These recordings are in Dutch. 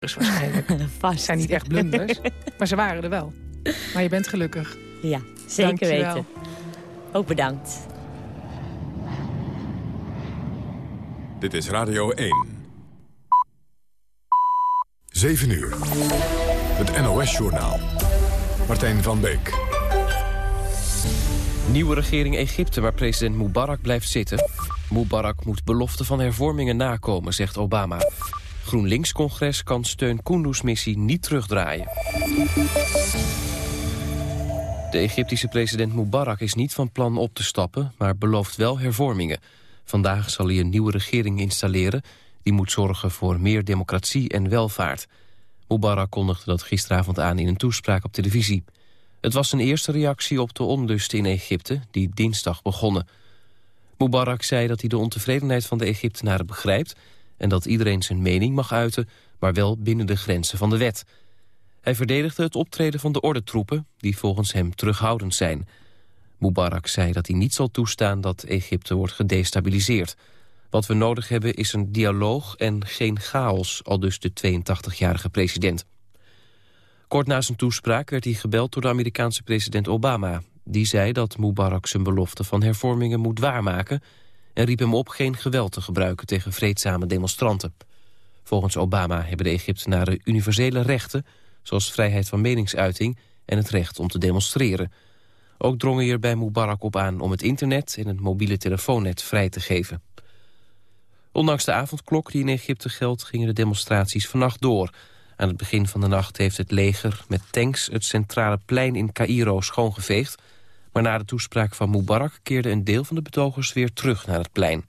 blunders waarschijnlijk. Vast. Het zijn niet echt blunders, maar ze waren er wel. Maar je bent gelukkig. Ja, zeker Dankjewel. weten. Ook bedankt. Dit is Radio 1. 7 uur. Het NOS-journaal. Martijn van Beek. Nieuwe regering Egypte waar president Mubarak blijft zitten. Mubarak moet beloften van hervormingen nakomen, zegt Obama. GroenLinks-congres kan steun Kunduz-missie niet terugdraaien. De Egyptische president Mubarak is niet van plan op te stappen... maar belooft wel hervormingen. Vandaag zal hij een nieuwe regering installeren... die moet zorgen voor meer democratie en welvaart. Mubarak kondigde dat gisteravond aan in een toespraak op televisie. Het was een eerste reactie op de onlusten in Egypte... die dinsdag begonnen. Mubarak zei dat hij de ontevredenheid van de Egyptenaren begrijpt... en dat iedereen zijn mening mag uiten, maar wel binnen de grenzen van de wet... Hij verdedigde het optreden van de ordentroepen... die volgens hem terughoudend zijn. Mubarak zei dat hij niet zal toestaan dat Egypte wordt gedestabiliseerd. Wat we nodig hebben is een dialoog en geen chaos... al dus de 82-jarige president. Kort na zijn toespraak werd hij gebeld door de Amerikaanse president Obama. Die zei dat Mubarak zijn belofte van hervormingen moet waarmaken... en riep hem op geen geweld te gebruiken tegen vreedzame demonstranten. Volgens Obama hebben de Egyptenaren universele rechten zoals vrijheid van meningsuiting en het recht om te demonstreren. Ook drong hij bij Mubarak op aan om het internet en het mobiele telefoonnet vrij te geven. Ondanks de avondklok die in Egypte geldt gingen de demonstraties vannacht door. Aan het begin van de nacht heeft het leger met tanks het centrale plein in Cairo schoongeveegd. Maar na de toespraak van Mubarak keerde een deel van de betogers weer terug naar het plein.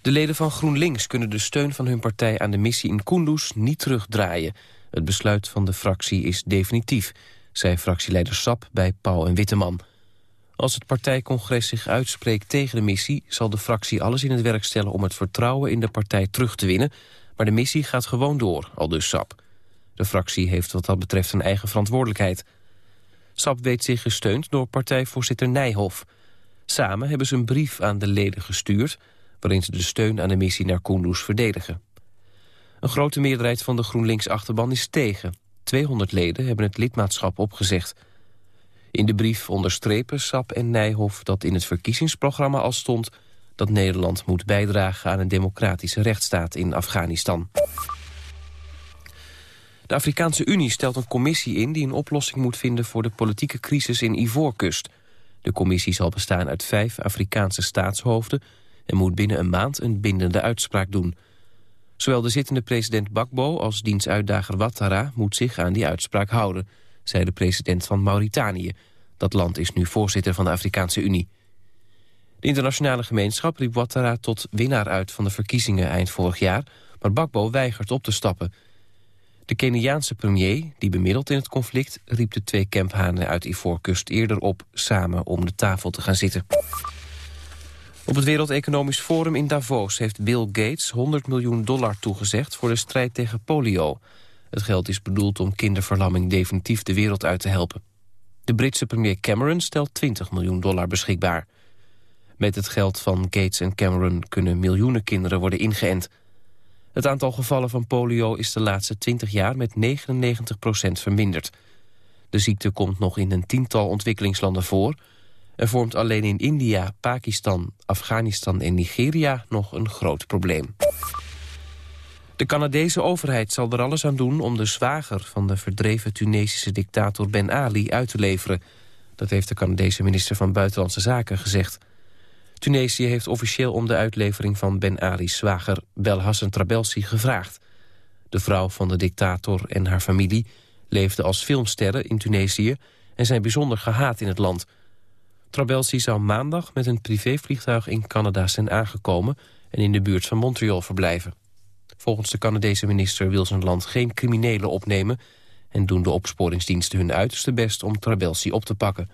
De leden van GroenLinks kunnen de steun van hun partij aan de missie in Kunduz niet terugdraaien. Het besluit van de fractie is definitief, zei fractieleider Sap bij Pauw en Witteman. Als het partijcongres zich uitspreekt tegen de missie... zal de fractie alles in het werk stellen om het vertrouwen in de partij terug te winnen. Maar de missie gaat gewoon door, al dus Sap. De fractie heeft wat dat betreft een eigen verantwoordelijkheid. Sap weet zich gesteund door partijvoorzitter Nijhoff. Samen hebben ze een brief aan de leden gestuurd waarin ze de steun aan de missie naar Kunduz verdedigen. Een grote meerderheid van de GroenLinks-achterban is tegen. 200 leden hebben het lidmaatschap opgezegd. In de brief onderstrepen Sap en Nijhoff dat in het verkiezingsprogramma al stond... dat Nederland moet bijdragen aan een democratische rechtsstaat in Afghanistan. De Afrikaanse Unie stelt een commissie in die een oplossing moet vinden... voor de politieke crisis in Ivoorkust. De commissie zal bestaan uit vijf Afrikaanse staatshoofden en moet binnen een maand een bindende uitspraak doen. Zowel de zittende president Bakbo als diensuitdager Ouattara moet zich aan die uitspraak houden, zei de president van Mauritanië. Dat land is nu voorzitter van de Afrikaanse Unie. De internationale gemeenschap riep Ouattara tot winnaar uit van de verkiezingen eind vorig jaar, maar Bakbo weigert op te stappen. De Keniaanse premier, die bemiddelt in het conflict, riep de twee kemphanen uit Ivoorkust eerder op samen om de tafel te gaan zitten. Op het Wereld Economisch Forum in Davos heeft Bill Gates 100 miljoen dollar toegezegd voor de strijd tegen polio. Het geld is bedoeld om kinderverlamming definitief de wereld uit te helpen. De Britse premier Cameron stelt 20 miljoen dollar beschikbaar. Met het geld van Gates en Cameron kunnen miljoenen kinderen worden ingeënt. Het aantal gevallen van polio is de laatste 20 jaar met 99% verminderd. De ziekte komt nog in een tiental ontwikkelingslanden voor... Er vormt alleen in India, Pakistan, Afghanistan en Nigeria nog een groot probleem. De Canadese overheid zal er alles aan doen om de zwager van de verdreven Tunesische dictator Ben Ali uit te leveren. Dat heeft de Canadese minister van Buitenlandse Zaken gezegd. Tunesië heeft officieel om de uitlevering van Ben Ali's zwager Belhassan Trabelsi gevraagd. De vrouw van de dictator en haar familie leefden als filmsterren in Tunesië en zijn bijzonder gehaat in het land... Trabelsi zou maandag met een privévliegtuig in Canada zijn aangekomen... en in de buurt van Montreal verblijven. Volgens de Canadese minister wil zijn land geen criminelen opnemen... en doen de opsporingsdiensten hun uiterste best om Trabelsi op te pakken.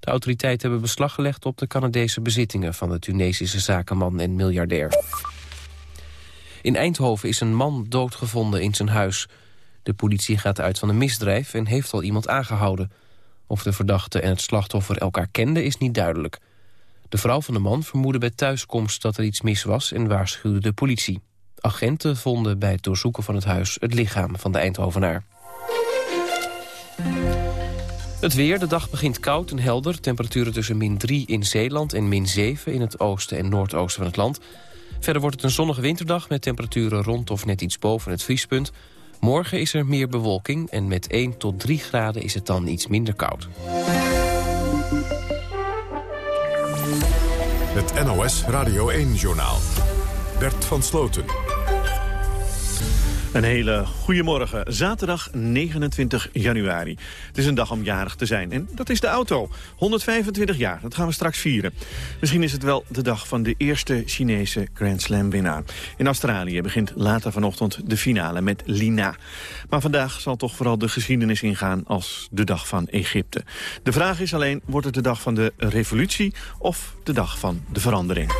De autoriteiten hebben beslag gelegd op de Canadese bezittingen... van de Tunesische zakenman en miljardair. In Eindhoven is een man doodgevonden in zijn huis. De politie gaat uit van een misdrijf en heeft al iemand aangehouden... Of de verdachte en het slachtoffer elkaar kenden is niet duidelijk. De vrouw van de man vermoedde bij thuiskomst dat er iets mis was en waarschuwde de politie. Agenten vonden bij het doorzoeken van het huis het lichaam van de Eindhovenaar. Het weer, de dag begint koud en helder. Temperaturen tussen min 3 in Zeeland en min 7 in het oosten en noordoosten van het land. Verder wordt het een zonnige winterdag met temperaturen rond of net iets boven het vriespunt. Morgen is er meer bewolking en met 1 tot 3 graden is het dan iets minder koud. Het NOS Radio 1-journaal. Bert van Sloten. Een hele goede morgen. Zaterdag 29 januari. Het is een dag om jarig te zijn. En dat is de auto. 125 jaar, dat gaan we straks vieren. Misschien is het wel de dag van de eerste Chinese Grand Slam winnaar. In Australië begint later vanochtend de finale met Lina. Maar vandaag zal toch vooral de geschiedenis ingaan als de dag van Egypte. De vraag is alleen, wordt het de dag van de revolutie of de dag van de verandering?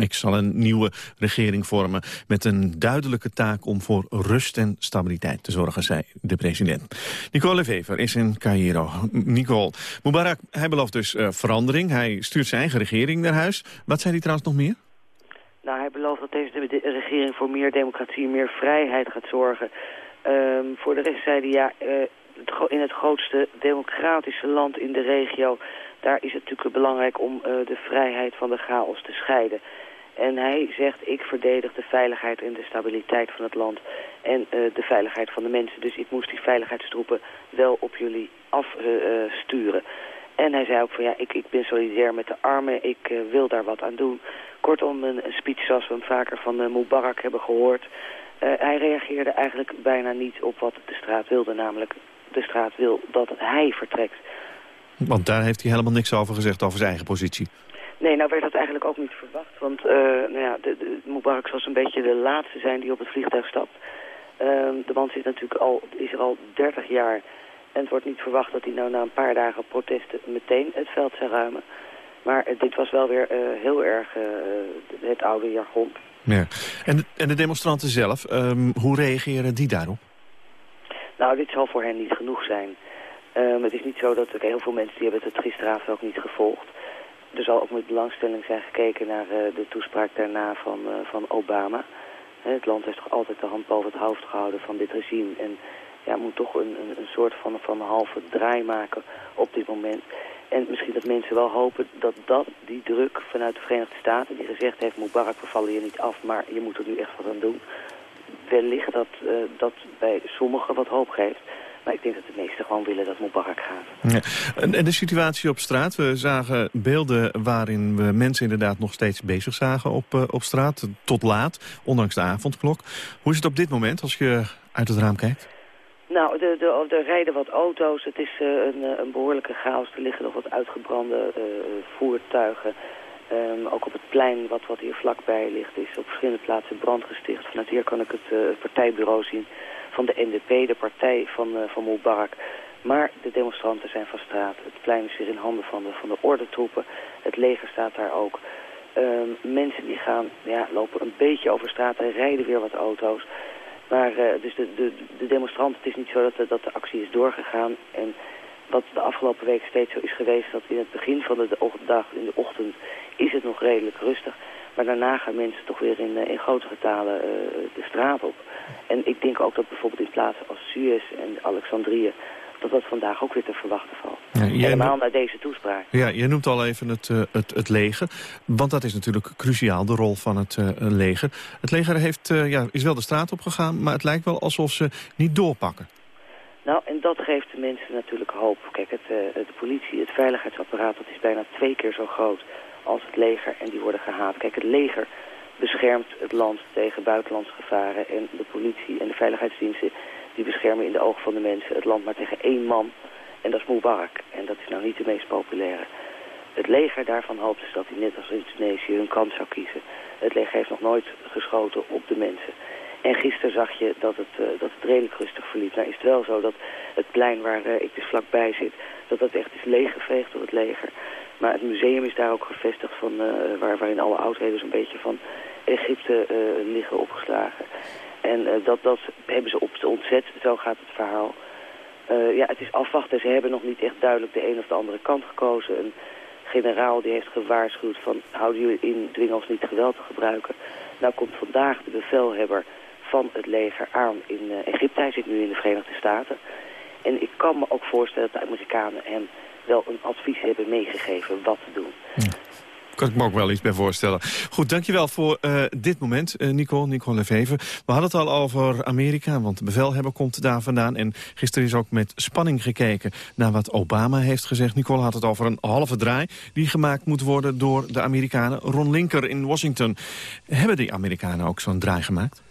ik zal een nieuwe regering vormen met een duidelijke taak om voor rust en stabiliteit te zorgen, zei de president. Nicole Vever is in Cairo. Nicole, Mubarak, hij belooft dus uh, verandering. Hij stuurt zijn eigen regering naar huis. Wat zei hij trouwens nog meer? Nou, hij belooft dat deze regering voor meer democratie en meer vrijheid gaat zorgen. Um, voor de rest zei hij, ja, uh, in het grootste democratische land in de regio daar is het natuurlijk belangrijk om uh, de vrijheid van de chaos te scheiden. En hij zegt, ik verdedig de veiligheid en de stabiliteit van het land en uh, de veiligheid van de mensen. Dus ik moest die veiligheidstroepen wel op jullie afsturen. Uh, en hij zei ook van ja, ik, ik ben solidair met de armen, ik wil daar wat aan doen. Kortom, een, speech zoals we hem vaker van Mubarak hebben gehoord. hij reageerde eigenlijk bijna niet op wat de straat wilde, namelijk de straat wil dat hij vertrekt. Want daar heeft hij helemaal niks over gezegd, over zijn eigen positie. Nee, nou werd dat eigenlijk ook niet verwacht. Want uh, nou ja, de, de, Mubarak zal een beetje de laatste zijn die op het vliegtuig stapt. Uh, de man zit natuurlijk al, is er al 30 jaar. En het wordt niet verwacht dat hij nou na een paar dagen protesten meteen het veld zou ruimen. Maar uh, dit was wel weer uh, heel erg het oude jargon. Ja. En, en de demonstranten zelf, um, hoe reageren die daarop? Nou, dit zal voor hen niet genoeg zijn. Um, het is niet zo dat okay, heel veel mensen die hebben het gisteravond ook niet gevolgd. Er zal ook met belangstelling zijn gekeken naar uh, de toespraak daarna van, uh, van Obama. He, het land heeft toch altijd de hand boven het hoofd gehouden van dit regime. En ja, moet toch een, een, een soort van, van halve draai maken op dit moment. En misschien dat mensen wel hopen dat, dat die druk vanuit de Verenigde Staten... die gezegd heeft, Mubarak, we vallen je niet af, maar je moet er nu echt wat aan doen... wellicht dat uh, dat bij sommigen wat hoop geeft... Maar ik denk dat de meesten gewoon willen dat Mubarak gaat. Ja. En, de situatie op straat? We zagen beelden waarin we mensen inderdaad nog steeds bezig zagen op, uh, op straat. Tot laat, ondanks de avondklok. Hoe is het op dit moment als je uit het raam kijkt? Nou, er, de, de rijden wat auto's. Het is uh, een, eh, een, behoorlijke chaos. Er liggen nog wat uitgebrande uh, voertuigen. Um, ook op het plein wat, wat hier vlakbij ligt is op verschillende plaatsen brand gesticht. Vanuit hier kan ik het partijbureau zien van de NDP, de partij van, uh, van Mubarak. Maar de demonstranten zijn van straat. Het plein is weer in handen van de, van de ordentroepen. Het leger staat daar ook. Um, mensen die gaan, ja, lopen een beetje over straat en rijden weer wat auto's. Maar uh, dus de, de, de demonstranten, het is niet zo dat de, dat de actie is doorgegaan. En wat de afgelopen week steeds zo is geweest, dat in het begin van de dag, in de ochtend, is het nog redelijk rustig. Maar daarna gaan mensen toch weer in, eh, in grote getalen uh, de straat op. En ik denk ook dat bijvoorbeeld in plaatsen als Suez en Alexandrië... dat dat vandaag ook weer te verwachten valt. Ja, Helemaal noemt... naar deze toespraak. Ja, je noemt al even het, uh, het, het leger. Want dat is natuurlijk cruciaal, de rol van het uh, leger. Het leger heeft, ja, is wel de straat opgegaan, maar het lijkt wel alsof ze niet doorpakken. Nou, en dat geeft de mensen natuurlijk hoop. Kijk, het, de politie, het veiligheidsapparaat, dat is bijna twee keer zo groot als het leger en die worden gehaat. Kijk, het leger beschermt het land tegen buitenlandse gevaren en de politie en de veiligheidsdiensten die beschermen in de ogen van de mensen het land maar tegen één man en dat is Mubarak. En dat is nou niet de meest populaire. Het leger daarvan hoopt dus dat hij net als in Tunesië hun kans zou kiezen. Het leger heeft nog nooit geschoten op de mensen. En gisteren zag je dat het, uh, dat het redelijk rustig verliep. Nou is het wel zo dat het plein waar uh, ik dus vlakbij zit, dat dat echt is leeggeveegd door het leger. Maar het museum is daar ook gevestigd van, uh, waar, waarin alle oudheden zo'n beetje van Egypte liggen opgeslagen. En dat, dat hebben ze op ontzet, zo gaat het verhaal. ja, het is afwachten. Ze hebben nog niet echt duidelijk de een of de andere kant gekozen. Een generaal die heeft gewaarschuwd van houden jullie in, dwing ons niet geweld te gebruiken. Nou komt vandaag de bevelhebber van het leger aan in Egypte. Hij zit nu in de Verenigde Staten. En ik kan me ook voorstellen dat de Amerikanen hem wel een advies hebben meegegeven wat te doen. Ja kan ik me ook wel iets bij voorstellen. Goed, dankjewel voor uh, dit moment, uh, Nicole, Nicole Lefever. We hadden het al over Amerika, want de bevelhebber komt daar vandaan. En gisteren is ook met spanning gekeken naar wat Obama heeft gezegd. Nicole had het over een halve draai die gemaakt moet worden door de Amerikanen. Ron Linker in Washington. Hebben die Amerikanen ook zo'n draai gemaakt?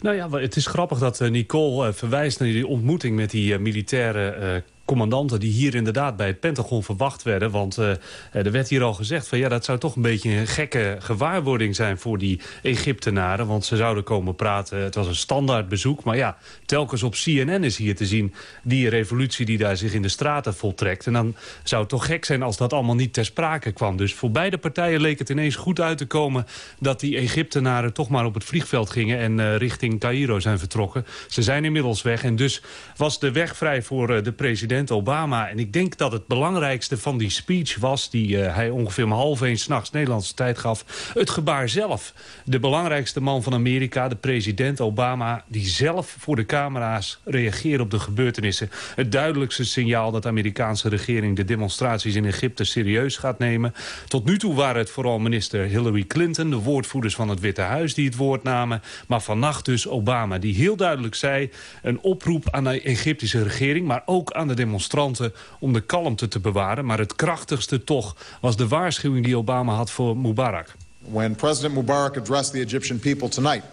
Nou ja, het is grappig dat eh, Nicole verwijst naar die ontmoeting met die militaire commandanten die hier inderdaad bij het Pentagon verwacht werden. Want uh, er werd hier al gezegd van ja, dat zou toch een beetje een gekke gewaarwording zijn voor die Egyptenaren. Want ze zouden komen praten. Het was een standaard bezoek. Maar ja, telkens op CNN is hier te zien die revolutie die daar zich in de straten voltrekt. En dan zou het toch gek zijn als dat allemaal niet ter sprake kwam. Dus voor beide partijen leek het ineens goed uit te komen dat die Egyptenaren toch maar op het vliegveld gingen en uh, richting Cairo zijn vertrokken. Ze zijn inmiddels weg en dus was de weg vrij voor de president Obama. En ik denk dat het belangrijkste van die speech was... die uh, hij ongeveer om half één s'nachts Nederlandse tijd gaf... het gebaar zelf. De belangrijkste man van Amerika, de president Obama... die zelf voor de camera's reageert op de gebeurtenissen. Het duidelijkste signaal dat de Amerikaanse regering... de demonstraties in Egypte serieus gaat nemen. Tot nu toe waren het vooral minister Hillary Clinton... de woordvoerders van het Witte Huis die het woord namen. Maar vannacht dus Obama, die heel duidelijk zei... een oproep aan de Egyptische regering... maar ook aan de demonstranten om de kalmte te bewaren. Maar het krachtigste toch was de waarschuwing die Obama had voor Mubarak. When President Mubarak addressed the Egyptian people tonight,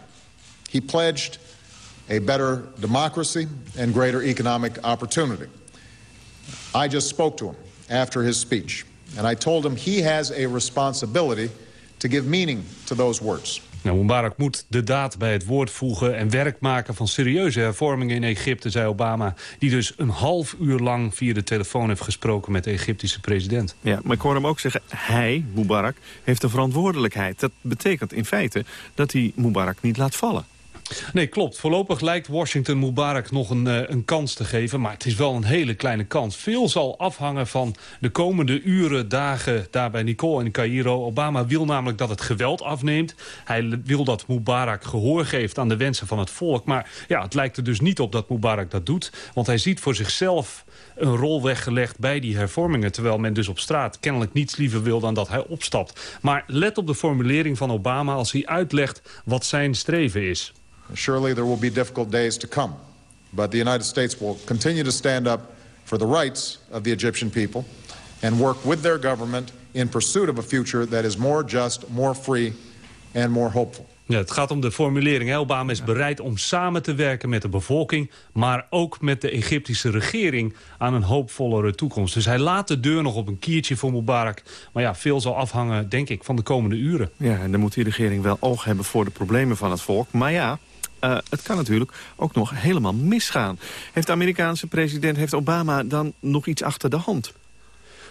he pledged a better democracy and greater economic opportunity. I just spoke to him after his speech, and I told him he has a responsibility to give meaning to those words. Nou, Mubarak moet de daad bij het woord voegen en werk maken van serieuze hervormingen in Egypte, zei Obama. Die dus een half uur lang via de telefoon heeft gesproken met de Egyptische president. Ja, maar ik hoor hem ook zeggen, hij, Mubarak, heeft een verantwoordelijkheid. Dat betekent in feite dat hij Mubarak niet laat vallen. Nee, klopt. Voorlopig lijkt Washington Mubarak nog een, uh, een kans te geven. Maar het is wel een hele kleine kans. Veel zal afhangen van de komende uren, dagen daar bij Nicole in Cairo. Obama wil namelijk dat het geweld afneemt. Hij wil dat Mubarak gehoor geeft aan de wensen van het volk. Maar ja, het lijkt er dus niet op dat Mubarak dat doet. Want hij ziet voor zichzelf een rol weggelegd bij die hervormingen... terwijl men dus op straat kennelijk niets liever wil dan dat hij opstapt. Maar let op de formulering van Obama als hij uitlegt wat zijn streven is. Surely there will be difficult days to come. But the United States will continue to stand up for the rights of the Egyptian people and work with their government in pursuit of a future that is more just, more free and more hopeful. Ja, het gaat om de formulering. Obama is bereid om samen te werken met de bevolking... maar ook met de Egyptische regering aan een hoopvollere toekomst. Dus hij laat de deur nog op een kiertje voor Mubarak. Maar ja, veel zal afhangen, denk ik, van de komende uren. Ja, en dan moet die regering wel oog hebben voor de problemen van het volk. Maar ja, uh, het kan natuurlijk ook nog helemaal misgaan. Heeft de Amerikaanse president, heeft Obama dan nog iets achter de hand?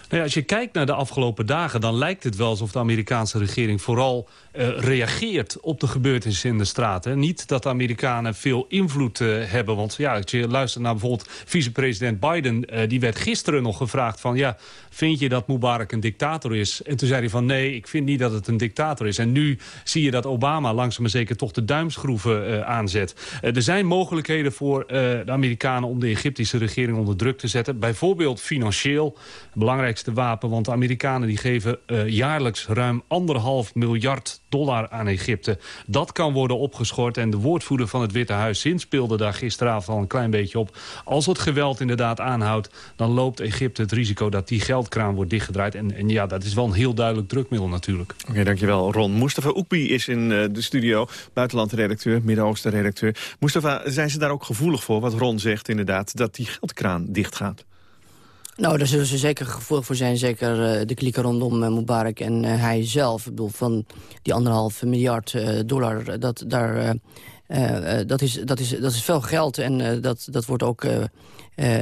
Nou als je kijkt naar de afgelopen dagen... dan lijkt het wel alsof de Amerikaanse regering vooral uh, reageert op de gebeurtenissen in de straten. Niet dat de Amerikanen veel invloed uh, hebben. Want ja, als je luistert naar bijvoorbeeld vicepresident Biden... Uh, die werd gisteren nog gevraagd van... ja, vind je dat Mubarak een dictator is? En toen zei hij van nee, ik vind niet dat het een dictator is. En nu zie je dat Obama langzaam maar zeker toch de duimschroeven aanzet. er zijn mogelijkheden voor de Amerikanen om de Egyptische regering onder druk te zetten. Bijvoorbeeld financieel. Belangrijkste wapen, want de Amerikanen die geven jaarlijks ruim anderhalf miljard dollar aan Egypte. Dat kan worden opgeschort en de woordvoerder van het Witte Huis speelde daar gisteravond al een klein beetje op. Als het geweld inderdaad aanhoudt, dan loopt Egypte het risico dat die geldkraan wordt dichtgedraaid. En, en ja, dat is wel een heel duidelijk drukmiddel natuurlijk. Oké, dankjewel Ron. Mustafa Oekbi is in uh, de studio, buitenlandredacteur, Midden-Oosten redacteur. Mustafa, zijn ze daar ook gevoelig voor, wat Ron zegt inderdaad, dat die geldkraan dichtgaat? Nou, daar zullen ze zeker gevoelig voor zijn. Zeker uh, de klieken rondom uh, Mubarak en uh, hij zelf. Ik bedoel, van die anderhalf miljard dollar... Dat, daar dat, is, dat, is, dat is veel geld en dat, dat wordt ook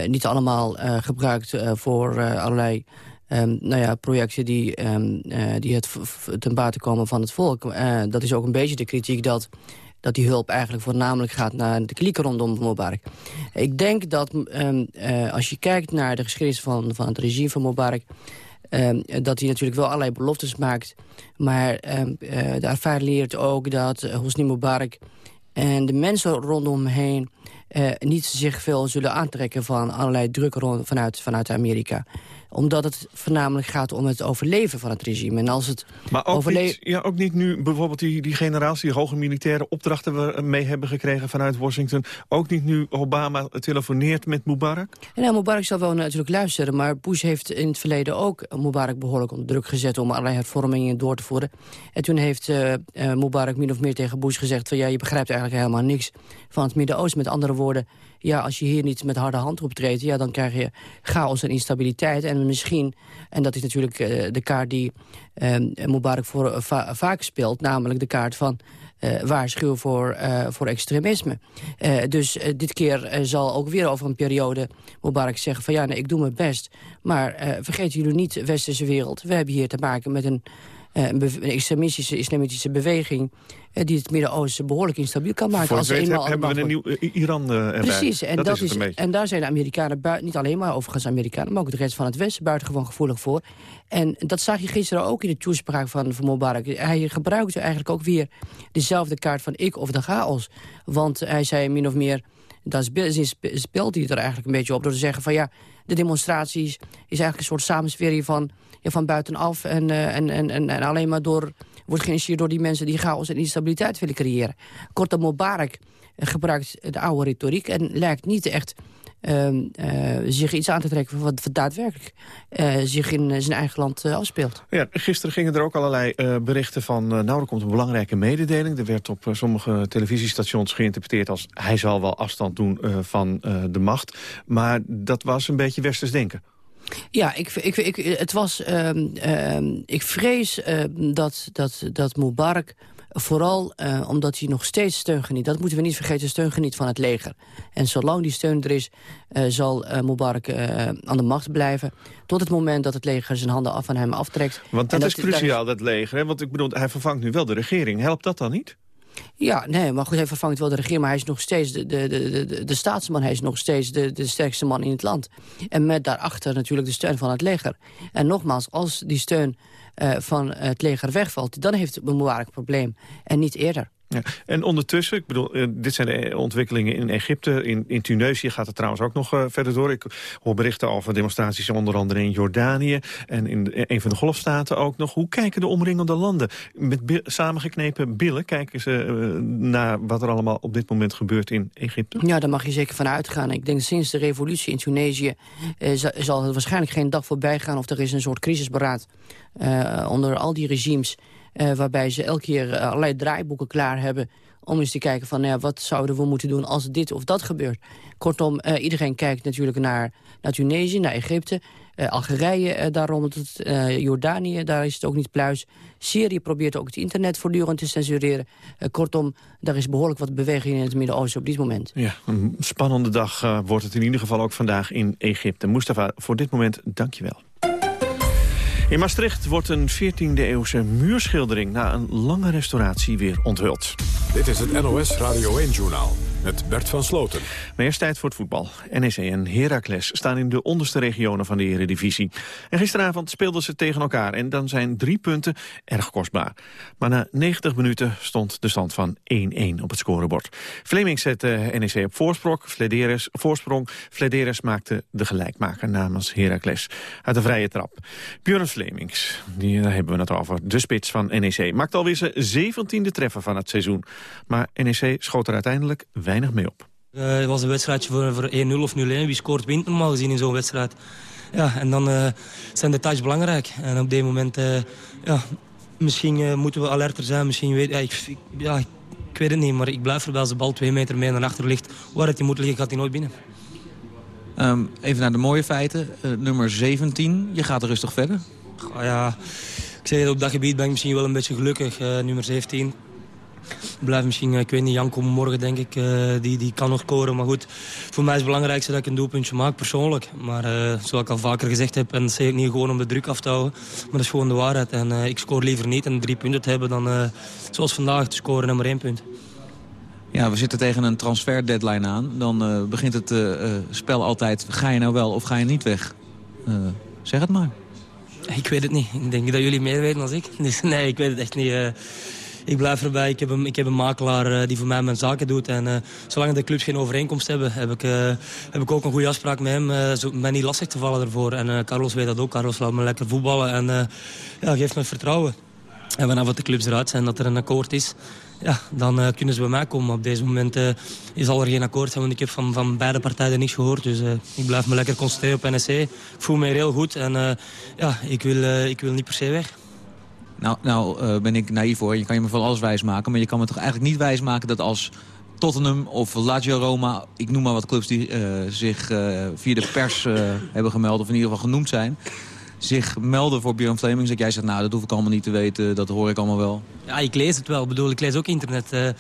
niet allemaal gebruikt voor allerlei um, nou ja, projecten die, um, die het ten bate komen van het volk. dat is ook een beetje de kritiek dat dat die hulp eigenlijk voornamelijk gaat naar de klieken rondom Mubarak. Ik denk dat um, uh, als je kijkt naar de geschiedenis van, van het regime van Mubarak... Um, dat hij natuurlijk wel allerlei beloftes maakt. Maar um, uh, de ervaring leert ook dat Hosni Mubarak en de mensen rondom heen... Uh, niet zich veel zullen aantrekken van allerlei druk vanuit, vanuit Amerika omdat het voornamelijk gaat om het overleven van het regime. En als het maar ook, niet, ja, ook niet nu bijvoorbeeld die, die generaals... die hoge militaire opdrachten we mee hebben gekregen vanuit Washington... ook niet nu Obama telefoneert met Mubarak? Ja, Mubarak zal wel natuurlijk luisteren... maar Bush heeft in het verleden ook Mubarak behoorlijk onder druk gezet... om allerlei hervormingen door te voeren. En toen heeft uh, Mubarak min of meer tegen Bush gezegd... van ja, je begrijpt eigenlijk helemaal niks van het Midden-Oosten. Met andere woorden, ja, als je hier niet met harde hand optreedt... Ja, dan krijg je chaos en instabiliteit. En misschien, en dat is natuurlijk uh, de kaart die uh, Mubarak voor, va vaak speelt... namelijk de kaart van uh, waarschuwen voor, voor extremisme. Dus dit keer zal ook weer over een periode Mubarak zeggen van... ja, nee, ik doe mijn best, maar vergeet jullie niet, westerse wereld... we hebben hier te maken met een eh, een, extremistische islamitische beweging... Eh, die het Midden-Oosten behoorlijk instabiel kan maken. Voor als eenmaal hebben we een nieuw Iran erbij. Precies, en, dat, is, en daar zijn de Amerikanen, niet alleen maar overigens Amerikanen... maar ook de rest van het Westen buitengewoon gevoelig voor. En dat zag je gisteren ook in de toespraak van, van Mubarak. Hij gebruikte eigenlijk ook weer dezelfde kaart van ik of de chaos. Want hij zei min of meer... Dat speelt hij er eigenlijk een beetje op door te zeggen van ja, de demonstraties is eigenlijk een soort samenswering van van buitenaf en, uh, en, en, en, alleen maar door, wordt geïnitieerd door die mensen die chaos en instabiliteit willen creëren. Kortom, Mubarak gebruikt de oude retoriek en lijkt niet echt uh, uh, zich iets aan te trekken wat daadwerkelijk uh, zich in zijn eigen land afspeelt. Ja, gisteren gingen er ook allerlei berichten van... nou, er komt een belangrijke mededeling. Er werd op sommige televisiestations geïnterpreteerd als... hij zal wel afstand doen van de macht. Maar dat was een beetje westers denken. Ja, ik, ik, ik, het was, um, um, ik vrees uh, dat, dat, dat Mubarak vooral uh, omdat hij nog steeds steun geniet. Dat moeten we niet vergeten, steun geniet van het leger. En zolang die steun er is, uh, zal uh, Mubarak aan de macht blijven. Tot het moment dat het leger zijn handen af van hem aftrekt. Want dat, is cruciaal, dat leger. Hè? Want ik bedoel, hij vervangt nu wel de regering. Helpt dat dan niet? Ja, nee, maar goed, hij vervangt wel de regering... maar hij is nog steeds de, de, de, de, de staatsman. Hij is nog steeds de, de sterkste man in het land. En met daarachter natuurlijk de steun van het leger. En nogmaals, als die steun uh, van het leger wegvalt... dan heeft Mubarak een probleem. En niet eerder. Ja. En ondertussen, ik bedoel, eh, dit zijn de ontwikkelingen in Egypte. In, in Tunesië gaat het trouwens ook nog uh, verder door. Ik hoor berichten over demonstraties onder andere in Jordanië... en in een van de golfstaten ook nog. Hoe kijken de omringende landen? Met samengeknepen billen kijken ze uh, naar wat er allemaal op dit moment gebeurt in Egypte? Ja, daar mag je zeker van uitgaan. Ik denk sinds de revolutie in Tunesië zal er waarschijnlijk geen dag voorbij gaan... of er is een soort crisisberaad onder al die regimes... Uh, waarbij ze elke keer uh, allerlei draaiboeken klaar hebben om eens te kijken van ja, wat zouden we moeten doen als dit of dat gebeurt. Kortom, uh, iedereen kijkt natuurlijk naar, Tunesië, naar Egypte. Algerije daarom, het, Jordanië, daar is het ook niet pluis. Syrië probeert ook het internet voortdurend te censureren. kortom, daar is behoorlijk wat beweging in het Midden-Oosten op dit moment. Ja, een spannende dag wordt het in ieder geval ook vandaag in Egypte. Mustafa, voor dit moment dank je wel. In Maastricht wordt een 14e-eeuwse muurschildering... na een lange restauratie weer onthuld. Dit is het NOS Radio 1-journaal met Bert van Sloten. Maar eerst tijd voor het voetbal. NEC en Heracles staan in de onderste regionen van de Eredivisie. En gisteravond speelden ze tegen elkaar en dan zijn drie punten erg kostbaar. Maar na 90 minuten stond de stand van 1-1 op het scorebord. Fleming zette NEC op voorsprong, Flederis, voorsprong. Flederis maakte de gelijkmaker namens Heracles uit de vrije trap. Björn Flemings, die, daar hebben we het over, de spits van NEC... maakt alweer zijn 17e treffer van het seizoen. Maar NEC schoot er uiteindelijk weinig mee op. Uh, het was een wedstrijdje voor, voor 1-0 of 0-1. Wie scoort wint normaal gezien in zo'n wedstrijd. Ja, en dan uh, zijn details belangrijk. En op dit moment, uh, ja, misschien moeten we alerter zijn. Misschien weet, ja, ik, ja, ik weet het niet, maar ik blijf erbij als de bal twee meter mee naar achter ligt. Waar het moet liggen, gaat hij nooit binnen. Um, even naar de mooie feiten. nummer 17, je gaat er rustig verder. Oh, ja, ik zeg het, op dat gebied ben ik misschien wel een beetje gelukkig. nummer 17 blijft misschien, ik weet niet, Jan komt morgen denk ik, die, die kan nog scoren. Maar goed, voor mij is het belangrijkste dat ik een doelpuntje maak persoonlijk. Maar zoals ik al vaker gezegd heb, en dat zeg ik niet gewoon om de druk af te houden. Maar dat is gewoon de waarheid. En ik scoor liever niet en drie punten te hebben dan zoals vandaag te scoren en maar één punt. Ja, we zitten tegen een transfer deadline aan. Dan begint het spel altijd, ga je nou wel of ga je niet weg? zeg het maar. Ik weet het niet. Ik denk dat jullie meer weten dan ik. Dus nee, ik weet het echt niet. Ik blijf erbij. Ik heb een, ik heb een makelaar uh, die voor mij mijn zaken doet. En uh, zolang de clubs geen overeenkomst hebben, heb ik, heb ik ook een goede afspraak met hem. zo, ben niet lastig te vallen ervoor. En Carlos weet dat ook. Carlos laat me lekker voetballen en ja, geeft me vertrouwen. En vanaf de clubs eruit zijn, dat er een akkoord is ja, dan kunnen ze bij mij komen. Op deze moment uh, zal er geen akkoord want ik heb van, van beide partijen niets gehoord. Dus ik blijf me lekker concentreren op NEC. Ik voel me heel goed en ja, ik wil, ik wil niet per se weg. Nou, nou ben ik naïef hoor, je kan je me van alles wijsmaken. Maar je kan me toch eigenlijk niet wijsmaken dat als Tottenham of Lazio Roma... ik noem maar wat clubs die zich via de pers hebben gemeld... of in ieder geval genoemd zijn zich melden voor Björn Flemings. Dat jij zegt, nou, dat hoef ik allemaal niet te weten, dat hoor ik allemaal wel. Ja, ik lees het wel. Ik bedoel, ik lees ook internet.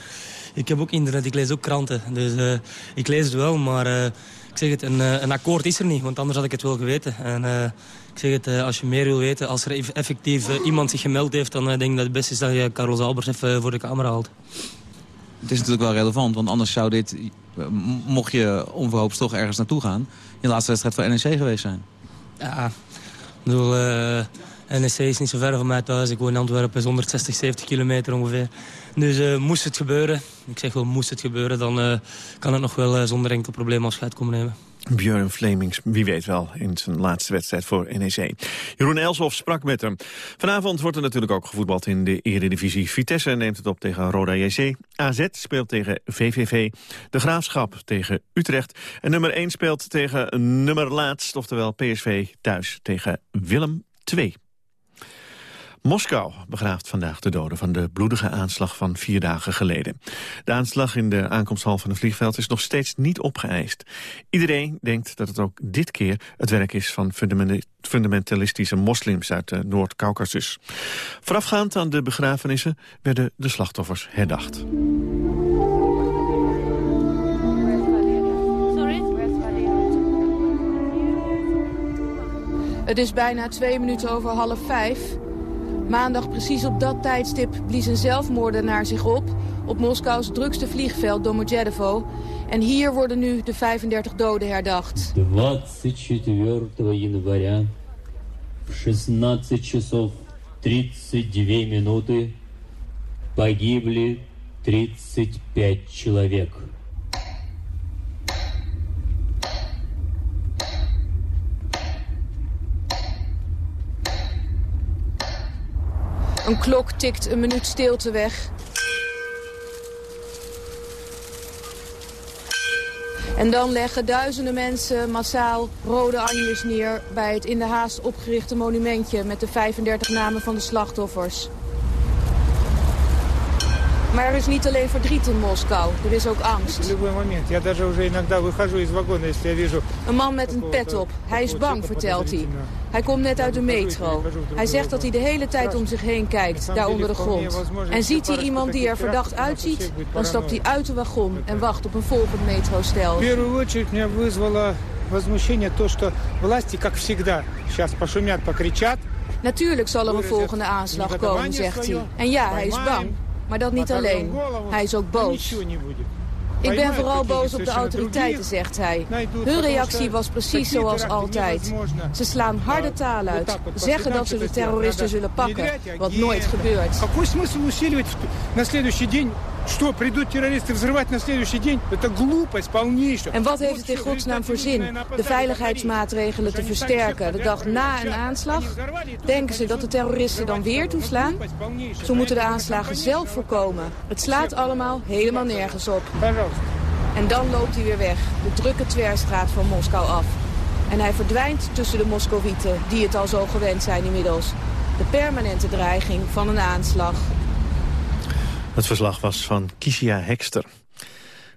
Ik heb ook internet, ik lees ook kranten. Dus ik lees het wel, maar ik zeg het, een, een, akkoord is er niet. Want anders had ik het wel geweten. En ik zeg het, als je meer wil weten, als er effectief iemand zich gemeld heeft... dan denk ik dat het beste is dat je Carlos Albers even voor de camera haalt. Het is natuurlijk wel relevant, want anders zou dit, mocht je onverhoopt toch ergens naartoe gaan... je laatste wedstrijd voor NEC geweest zijn. Ja, ik bedoel, uh, eh, NEC is niet zo ver van mij thuis. Ik woon in Antwerpen, is 160, 70 kilometer ongeveer. Dus uh, moest het gebeuren, ik zeg wel moest het gebeuren... dan uh, kan het nog wel zonder enkel probleem afscheid komen nemen. Björn Flemings, wie weet wel, in zijn laatste wedstrijd voor NEC. Jeroen Elshoff sprak met hem. Vanavond wordt er natuurlijk ook gevoetbald in de Eredivisie. Vitesse neemt het op tegen Roda JC. AZ speelt tegen VVV. De Graafschap tegen Utrecht. En nummer 1 speelt tegen nummer laatst, oftewel PSV thuis tegen Willem II. Moskou begraaft vandaag de doden van de bloedige aanslag van vier dagen geleden. De aanslag in de aankomsthal van het vliegveld is nog steeds niet opgeëist. Iedereen denkt dat het ook dit keer het werk is van fundamentalistische moslims uit de Noord-Caucasus. Voorafgaand aan de begrafenissen werden de slachtoffers herdacht. Het is bijna twee minuten over half vijf. Maandag precies op dat tijdstip blies een zelfmoordenaar zich op... op Moskous drukste vliegveld Domodedovo. En hier worden nu de 35 doden herdacht. 24 января в 16 часов 32 минуты погибли 35 человек. Een klok tikt een minuut stilte weg. En dan leggen duizenden mensen massaal rode anjes neer... bij het in de haast opgerichte monumentje met de 35 namen van de slachtoffers. Maar er is niet alleen verdriet in Moskou, er is ook angst. Een man met een pet op. Hij is bang, vertelt hij. Hij komt net uit de metro. Hij zegt dat hij de hele tijd om zich heen kijkt, daar onder de grond. En ziet hij iemand die er verdacht uitziet, dan stapt hij uit de wagon en wacht op een volgend metrostel. Natuurlijk zal er een volgende aanslag komen, zegt hij. En ja, hij is bang. Maar dat niet alleen. Hij is ook boos. Ik ben vooral boos op de autoriteiten, zegt hij. Hun reactie was precies zoals altijd. Ze slaan harde taal uit, zeggen dat ze de terroristen zullen pakken, wat nooit gebeurt. Что, придут террористы взрывать на следующий день? Это глупость полнейшая. En wat heeft het in godsnaam voor zin? De veiligheidsmaatregelen te versterken de dag na een aanslag? Denken ze dat de terroristen dan weer toeslaan? Ze moeten de aanslagen zelf voorkomen. Het slaat allemaal helemaal nergens op. En dan loopt hij weer weg, de drukke twerstraat van Moskou af. En hij verdwijnt tussen de Moscovieten, die het al zo gewend zijn inmiddels. De permanente dreiging van een aanslag. Het verslag was van Kisia Hekster.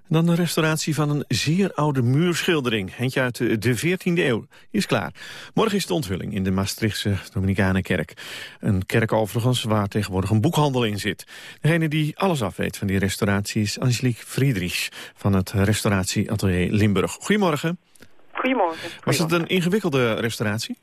Dan de restauratie van een zeer oude muurschildering. Eentje uit de 14e eeuw. Is klaar. Morgen is de onthulling in de Maastrichtse Dominicanenkerk. Een kerk overigens waar tegenwoordig een boekhandel in zit. Degene die alles afweet van die restauratie is Angelique Friedrich... van het restauratieatelier Limburg. Goedemorgen. Goedemorgen. Was het een ingewikkelde restauratie?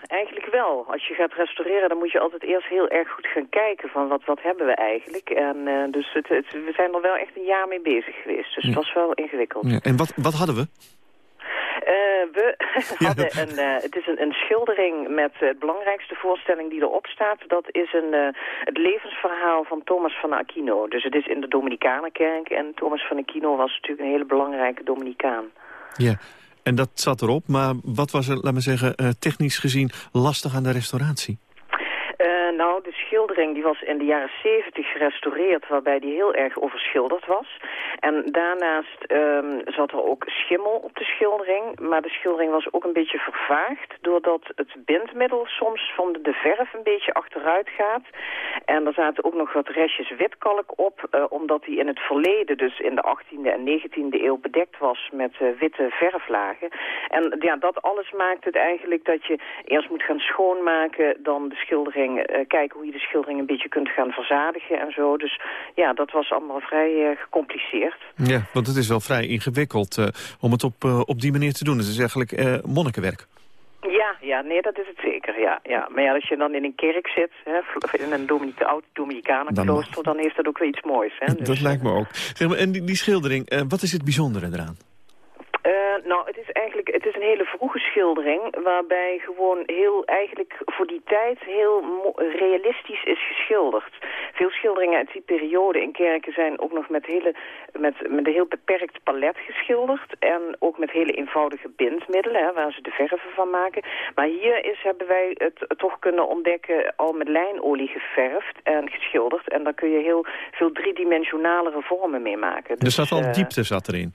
Ja, eigenlijk wel. Als je gaat restaureren, dan moet je altijd eerst heel erg goed gaan kijken van wat, wat hebben we eigenlijk. En uh, dus het, het, we zijn er wel echt een jaar mee bezig geweest. Dus het was wel ingewikkeld. Ja. En wat, wat hadden we? Uh, we hadden een, uh, het is een, een schildering met uh, de belangrijkste voorstelling die erop staat. Dat is een, het levensverhaal van Thomas van Aquino. Dus het is in de Dominicanenkerk en Thomas van Aquino was natuurlijk een hele belangrijke Dominicaan. Ja, en dat zat erop, maar wat was er, laat me zeggen, technisch gezien lastig aan de restauratie? Uh, nou, de schildering die was in de jaren 70 gerestaureerd, waarbij die heel erg overschilderd was. En daarnaast um, zat er ook schimmel op de schildering, maar de schildering was ook een beetje vervaagd, doordat het bindmiddel soms van de verf een beetje achteruit gaat. En er zaten ook nog wat restjes witkalk op, uh, omdat die in het verleden, dus in de 18e en 19e eeuw, bedekt was met uh, witte verflagen. En ja, dat alles maakt het eigenlijk dat je eerst moet gaan schoonmaken, dan de schildering uh, kijken hoe je de schildering een beetje kunt gaan verzadigen en zo. Dus ja, dat was allemaal vrij uh, gecompliceerd. Ja, want het is wel vrij ingewikkeld uh, om het op, op die manier te doen. Het is eigenlijk monnikenwerk. Ja, ja, nee, dat is het zeker, ja. ja. Maar ja, als je dan in een kerk zit, hè, in een Dominica oud Dominicanenklooster, dan heeft dat ook weer iets moois. Hè? Dus, dat lijkt me ook. Zeg maar, en die, die schildering, wat is het bijzondere eraan? Uh, nou, het is eigenlijk het is een hele vroege schildering... waarbij gewoon heel eigenlijk voor die tijd heel realistisch is geschilderd. Veel schilderingen uit die periode in kerken zijn ook nog met, hele, met, met een heel beperkt palet geschilderd... en ook met hele eenvoudige bindmiddelen, hè, waar ze de verven van maken. Maar hier is, hebben wij het, toch kunnen ontdekken al met lijnolie geverfd en geschilderd... en daar kun je heel veel driedimensionalere vormen mee maken. Dus, zat al uh, diepte zat erin?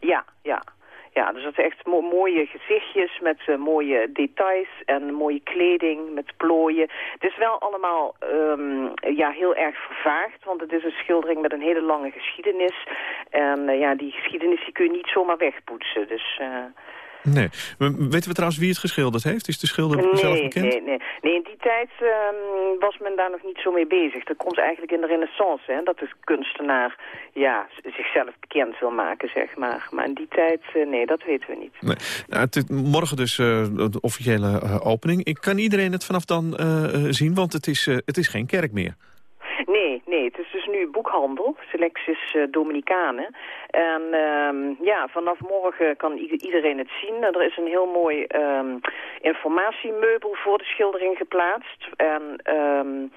Ja, ja. Ja, dus dat is echt mo mooie gezichtjes met uh, mooie details en mooie kleding met plooien. Het is wel allemaal um, ja, heel erg vervaagd, want het is een schildering met een hele lange geschiedenis. En uh, ja, die geschiedenis die kun je niet zomaar wegpoetsen. Dus... Uh, Nee. Weten we trouwens wie het geschilderd heeft? Is de schilder nee, zelf bekend? Nee, nee. nee, in die tijd um, was men daar nog niet zo mee bezig. Dat komt eigenlijk in de renaissance, hè, dat de kunstenaar ja, zichzelf bekend wil maken, zeg maar. Maar in die tijd, uh, nee, dat weten we niet. Nee. Nou, het, morgen dus uh, de officiële uh, opening. Ik kan iedereen het vanaf dan zien, want het is, het is geen kerk meer. Nee, nee, het is dus boekhandel, Selectis uh, Dominicanen. En um, ja, vanaf morgen kan iedereen het zien. Er is een heel mooi um, informatiemeubel voor de schildering geplaatst. En... Um,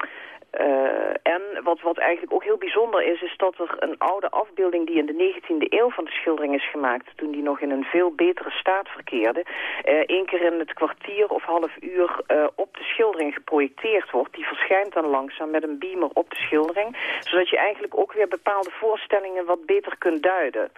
uh, en wat, wat eigenlijk ook heel bijzonder is, is dat er een oude afbeelding die in de 19e eeuw van de schildering is gemaakt, toen die nog in een veel betere staat verkeerde, uh, één keer in het kwartier of half uur uh, op de schildering geprojecteerd wordt. Die verschijnt dan langzaam met een beamer op de schildering, zodat je eigenlijk ook weer bepaalde voorstellingen wat beter kunt duiden.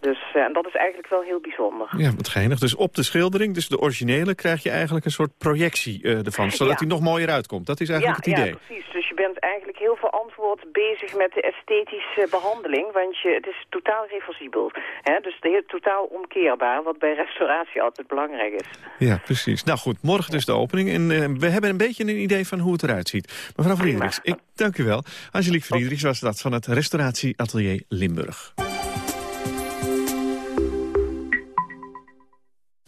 Dus, uh, en dat is eigenlijk wel heel bijzonder. Ja, wat geinig. Dus op de schildering, dus de originele, krijg je eigenlijk een soort projectie uh, ervan. Zodat ja. die nog mooier uitkomt. Dat is eigenlijk ja, het idee. Ja, precies. Dus je bent eigenlijk heel verantwoord bezig met de esthetische behandeling. Want je, het is totaal reversibel. Hè? Dus heel, totaal omkeerbaar, wat bij restauratie altijd belangrijk is. Ja, precies. Nou goed, morgen dus de opening. En uh, we hebben een beetje een idee van hoe het eruit ziet. Mevrouw Friedrichs, ik dank u wel. Angelique Friedrichs was dat van het restauratieatelier Limburg.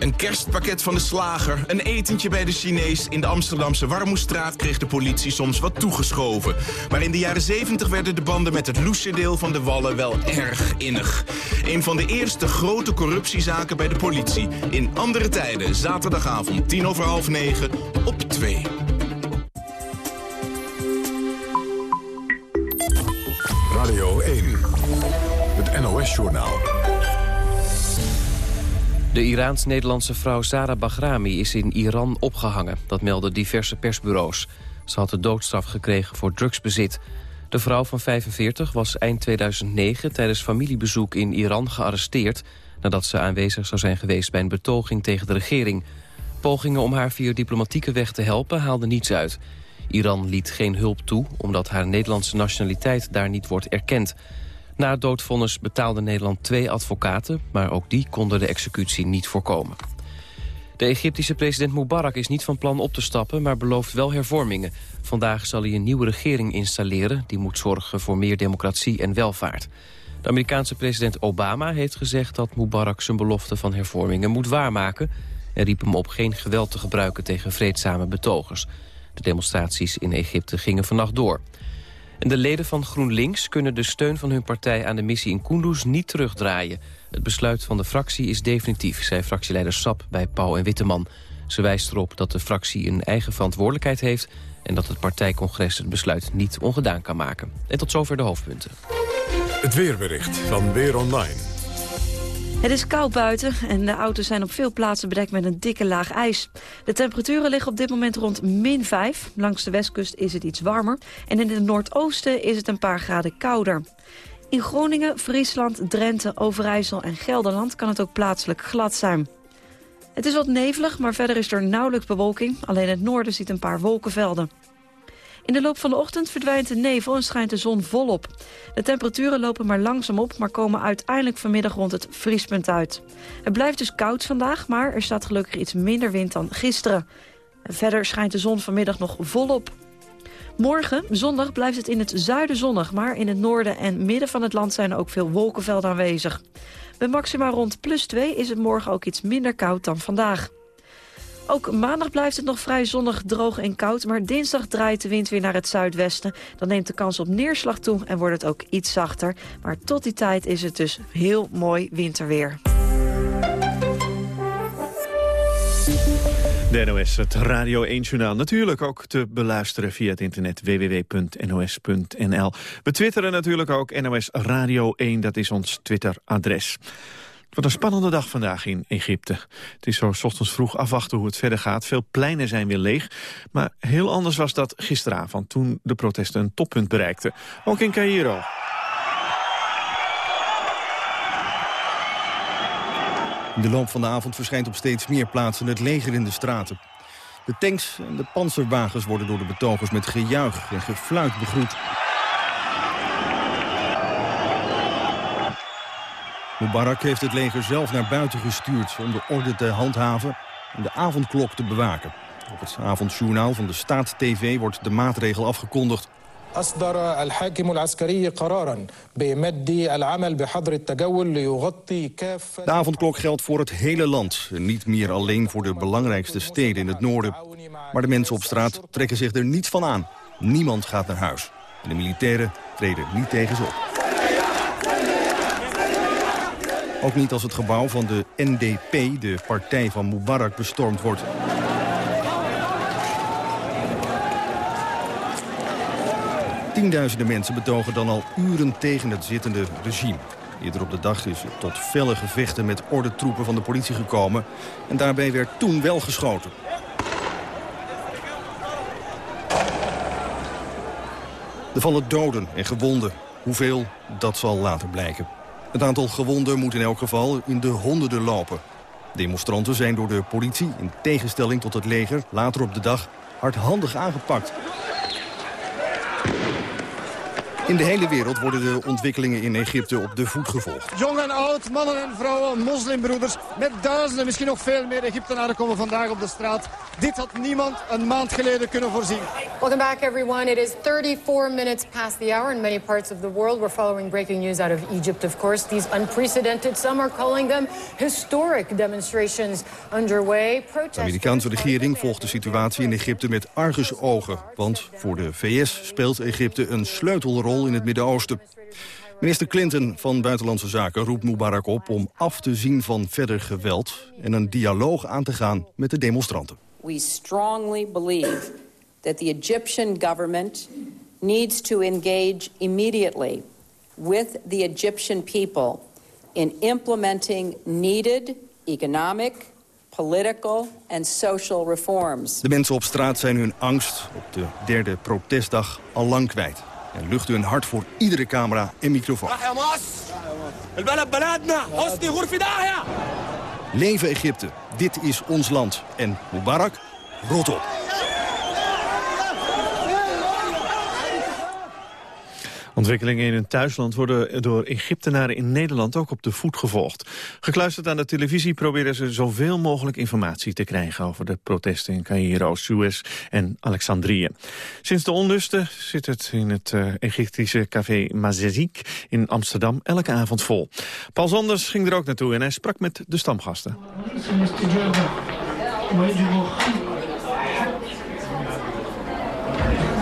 Een kerstpakket van de slager, een etentje bij de Chinees... in de Amsterdamse Warmoestraat kreeg de politie soms wat toegeschoven. Maar in de jaren 70 werden de banden met het loesje deel van de Wallen wel erg innig. Een van de eerste grote corruptiezaken bij de politie. In andere tijden, zaterdagavond, tien over half negen, op 2. NOS-journaal. De Iraans-Nederlandse vrouw Zara Bahrami is in Iran opgehangen. Dat melden diverse persbureaus. Ze had de doodstraf gekregen voor drugsbezit. De vrouw van 45 was eind 2009 tijdens familiebezoek in Iran gearresteerd... nadat ze aanwezig zou zijn geweest bij een betoging tegen de regering. Pogingen om haar via diplomatieke weg te helpen haalden niets uit. Iran liet geen hulp toe, omdat haar Nederlandse nationaliteit daar niet wordt erkend. Na het doodvonnis betaalde Nederland twee advocaten... maar ook die konden de executie niet voorkomen. De Egyptische president Mubarak is niet van plan op te stappen... maar belooft wel hervormingen. Vandaag zal hij een nieuwe regering installeren... die moet zorgen voor meer democratie en welvaart. De Amerikaanse president Obama heeft gezegd dat Mubarak zijn belofte van hervormingen moet waarmaken... en riep hem op geen geweld te gebruiken tegen vreedzame betogers. De demonstraties in Egypte gingen vannacht door. En de leden van GroenLinks kunnen de steun van hun partij aan de missie in Kunduz niet terugdraaien. Het besluit van de fractie is definitief, zei fractieleider Sap bij Pauw en Witteman. Ze wijst erop dat de fractie een eigen verantwoordelijkheid heeft... en dat het partijcongres het besluit niet ongedaan kan maken. En tot zover de hoofdpunten. Het weerbericht van Weer Online. Het is koud buiten en de auto's zijn op veel plaatsen bedekt met een dikke laag ijs. De temperaturen liggen op dit moment rond min 5. Langs de westkust is het iets warmer. En in het noordoosten is het een paar graden kouder. In Groningen, Friesland, Drenthe, Overijssel en Gelderland kan het ook plaatselijk glad zijn. Het is wat nevelig, maar verder is er nauwelijks bewolking. Alleen het noorden ziet een paar wolkenvelden. In de loop van de ochtend verdwijnt de nevel en schijnt de zon volop. De temperaturen lopen maar langzaam op, maar komen uiteindelijk vanmiddag rond het vriespunt uit. Het blijft dus koud vandaag, maar er staat gelukkig iets minder wind dan gisteren. Verder schijnt de zon vanmiddag nog volop. Morgen, zondag, blijft het in het zuiden zonnig... maar in het noorden en midden van het land zijn er ook veel wolkenvelden aanwezig. Bij maxima rond plus 2 is het morgen ook iets minder koud dan vandaag. Ook maandag blijft het nog vrij zonnig, droog en koud... maar dinsdag draait de wind weer naar het zuidwesten. Dan neemt de kans op neerslag toe en wordt het ook iets zachter. Maar tot die tijd is het dus heel mooi winterweer. De NOS, het Radio 1-journaal. Natuurlijk ook te beluisteren via het internet www.nos.nl. We twitteren natuurlijk ook NOS Radio 1, dat is ons Twitter-adres. Wat een spannende dag vandaag in Egypte. Het is zo ochtends vroeg afwachten hoe het verder gaat. Veel pleinen zijn weer leeg. Maar heel anders was dat gisteravond toen de protesten een toppunt bereikten. Ook in Cairo. In de loop van de avond verschijnt op steeds meer plaatsen het leger in de straten. De tanks en de panzerwagens worden door de betogers met gejuich en gefluit begroet. Mubarak heeft het leger zelf naar buiten gestuurd om de orde te handhaven en de avondklok te bewaken. Op het avondjournaal van de Staat TV wordt de maatregel afgekondigd. أصدر الحاكم العسكري قرارا بمد العمل بحظر التجول ليغطي كافة De avondklok geldt voor het hele land. En niet meer alleen voor de belangrijkste steden in het noorden. Maar de mensen op straat trekken zich er niets van aan. Niemand gaat naar huis. En de militairen treden niet tegen ze op. Ook niet als het gebouw van de NDP, de partij van Mubarak, bestormd wordt. Tienduizenden mensen betogen dan al uren tegen het zittende regime. Eerder op de dag is het tot felle gevechten met ordentroepen van de politie gekomen. En daarbij werd toen wel geschoten. Er vallen doden en gewonden. Hoeveel, dat zal later blijken. Het aantal gewonden moet in elk geval in de honderden lopen. Demonstranten zijn door de politie, in tegenstelling tot het leger... later op de dag hardhandig aangepakt. In de hele wereld worden de ontwikkelingen in Egypte op de voet gevolgd. Jong en oud, mannen en vrouwen, moslimbroeders... met duizenden, misschien nog veel meer Egyptenaren komen vandaag op de straat. Dit had niemand een maand geleden kunnen voorzien. Welcome back, everyone. It is 34 minutes past the hour in many parts of the world. We're following breaking news out of Egypt, of course. These unprecedented, some are calling them historic demonstrations underway. De Amerikaanse regering volgt de situatie in Egypte met argusogen. Want voor de VS speelt Egypte een sleutelrol in het Midden-Oosten. Minister Clinton van Buitenlandse Zaken roept Mubarak op om af te zien van verder geweld en een dialoog aan te gaan met de demonstranten. We strongly believe that the Egyptian government needs to engage immediately with the Egyptian people in implementing needed economic, political and social reforms. De mensen op straat zijn hun angst op de derde protestdag al lang kwijt. En luchten hun hart voor iedere camera en microfoon. Leven Egypte, dit is ons land. En Mubarak, rot op. Ontwikkelingen in hun thuisland worden door Egyptenaren in Nederland ook op de voet gevolgd. Gekluisterd aan de televisie proberen ze zoveel mogelijk informatie te krijgen over de protesten in Cairo, Suez en Alexandrië. Sinds de onlusten zit het in het uh, Egyptische café Mazazik in Amsterdam elke avond vol. Paul Zanders ging er ook naartoe en hij sprak met de stamgasten.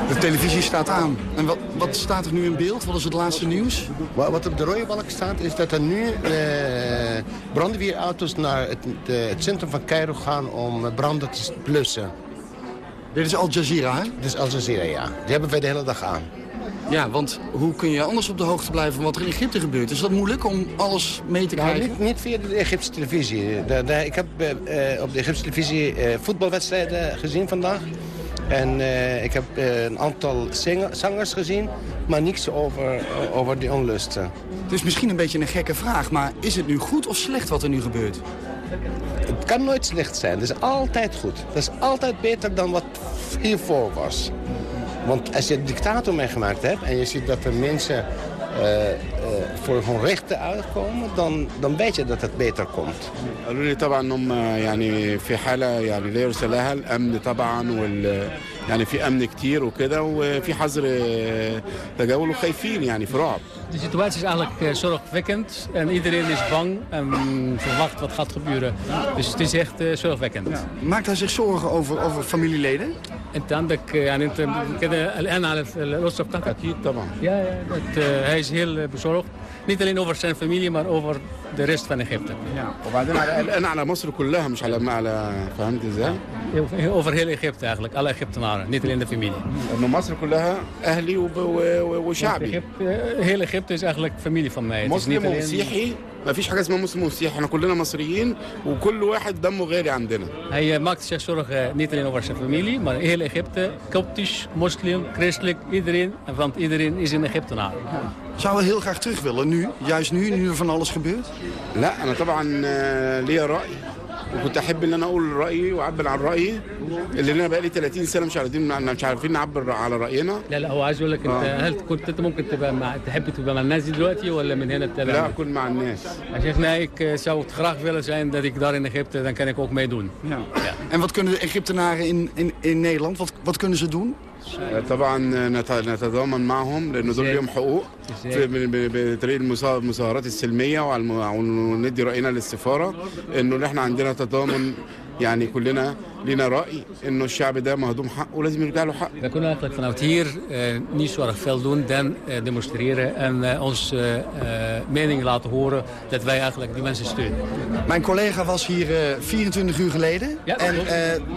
De televisie staat aan. En wat, wat staat er nu in beeld? Wat is het laatste nieuws? Wat op de rode balk staat is dat er nu eh, brandweerauto's naar het, de, het, centrum van Cairo gaan om branden te blussen. Dit is Al Jazeera, hè? Dit is Al Jazeera, ja. Die hebben wij de hele dag aan. Ja, want hoe kun je anders op de hoogte blijven van wat er in Egypte gebeurt? Is dat moeilijk om alles mee te krijgen? Nou, niet, niet, via de Egyptische televisie. Ik heb uh, op de Egyptische televisie uh, voetbalwedstrijden gezien vandaag. En uh, ik heb uh, een aantal zangers gezien, maar niets over, uh, over die onlusten. Het is misschien een beetje een gekke vraag, maar is het nu goed of slecht wat er nu gebeurt? Het kan nooit slecht zijn. Het is altijd goed. Het is altijd beter dan wat hiervoor was. Want als je een dictator meegemaakt hebt en je ziet dat er mensen voor hun rechten uitkomen, dan, dan weet je dat het beter komt. قالوا لي طبعا انهم يعني في حاله يعني لا يرسل لها الامن طبعا وال يعني في امن كتير وكده وفي حظر تجول وخايفين يعني في رعب. De situatie is eigenlijk zorgwekkend en iedereen is bang en verwacht wat gaat gebeuren. Dus het is echt zorgwekkend. Ja. Maakt hij zich zorgen over, over familieleden? انت عندك يعني انت كده قلقان على الاسره بتاعتك؟ اكيد طبعا. Ja, ja dat, uh, hij is heel bezorgd. Niet alleen over zijn familie, maar over de rest van Egypte. Ja. وبعدين قلقان على مصر كلها مش على على فهمت ازاي؟ Over heel Egypte eigenlijk, alle Egyptenaren, niet alleen de familie. انه مصر كلها اهلي وشعبي. Heel Egypte is eigenlijk familie van mij. مسلم ومسيحي ما فيش حاجه اسمها مسلم ومسيحي احنا كلنا مصريين وكل واحد دمه غالي عندنا hij maakt zich zorgen niet alleen over zijn familie maar heel Egypte koptisch moslim christelijk iedereen want iedereen is in Egyptenaar zou we heel graag terug willen nu juist nu nu er van alles gebeurt لا انا طبعا ليا راي وكنت احب ان انا اقول رايي واعبر عن رايي اللي انا بقالي 30 سنه مش عارفين مش عارفين نعبر على راينا لا لا هو عايز يقول لك انت هل كنت انت ممكن تبقى مع تحب تبقى مع الناس دلوقتي ولا من هنا تتابع لا اكون مع الناس hij zegt nee ik zou het graag willen zijn dat ik daar in Egypte dan kan ik ook meedoen ja. ja. en wat kunnen de Egyptenaren in, in, in Nederland wat, wat kunnen ze doen طبعا نتضامن معهم لأنه دول لهم حقوق. بطريق المظاهرات السلمية وندي رأينا للسفاره إنه إحنا عندنا تضامن يعني كلنا لنا راي انه الشعب ده مهضوم حقه ولازم يرجع له حقه. We kunnen eigenlijk vanuit hier uh, niet zo erg veel doen dan uh, demonstreren en uh, ons mening laten horen dat wij eigenlijk die mensen steunen. Mijn collega was hier 24 uur geleden ja, en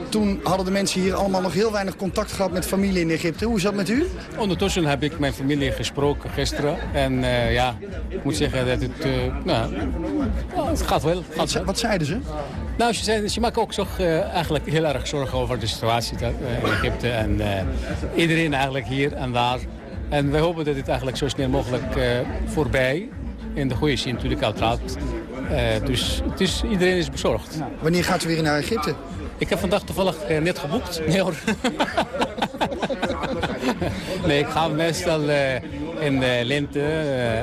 toen hadden de mensen hier allemaal nog heel weinig contact gehad met familie in Egypte. Hoe is dat met u? Ondertussen heb ik mijn familie gesproken gisteren en ja, ik moet zeggen dat het, nou, het gaat wel. Het gaat wat, wat zeiden ze? Nou, ze, zijn, ze maken ook zorg, uh, eigenlijk heel erg zorgen over de situatie uh, in Egypte. En uh, iedereen eigenlijk hier en daar. En wij hopen dat dit eigenlijk zo snel mogelijk voorbij, in de goede zin natuurlijk uiteraard. dus het is, iedereen is bezorgd. Wanneer gaat u weer naar Egypte? Ik heb vandaag toevallig net geboekt. Nee hoor. nee, ik ga meestal in de lente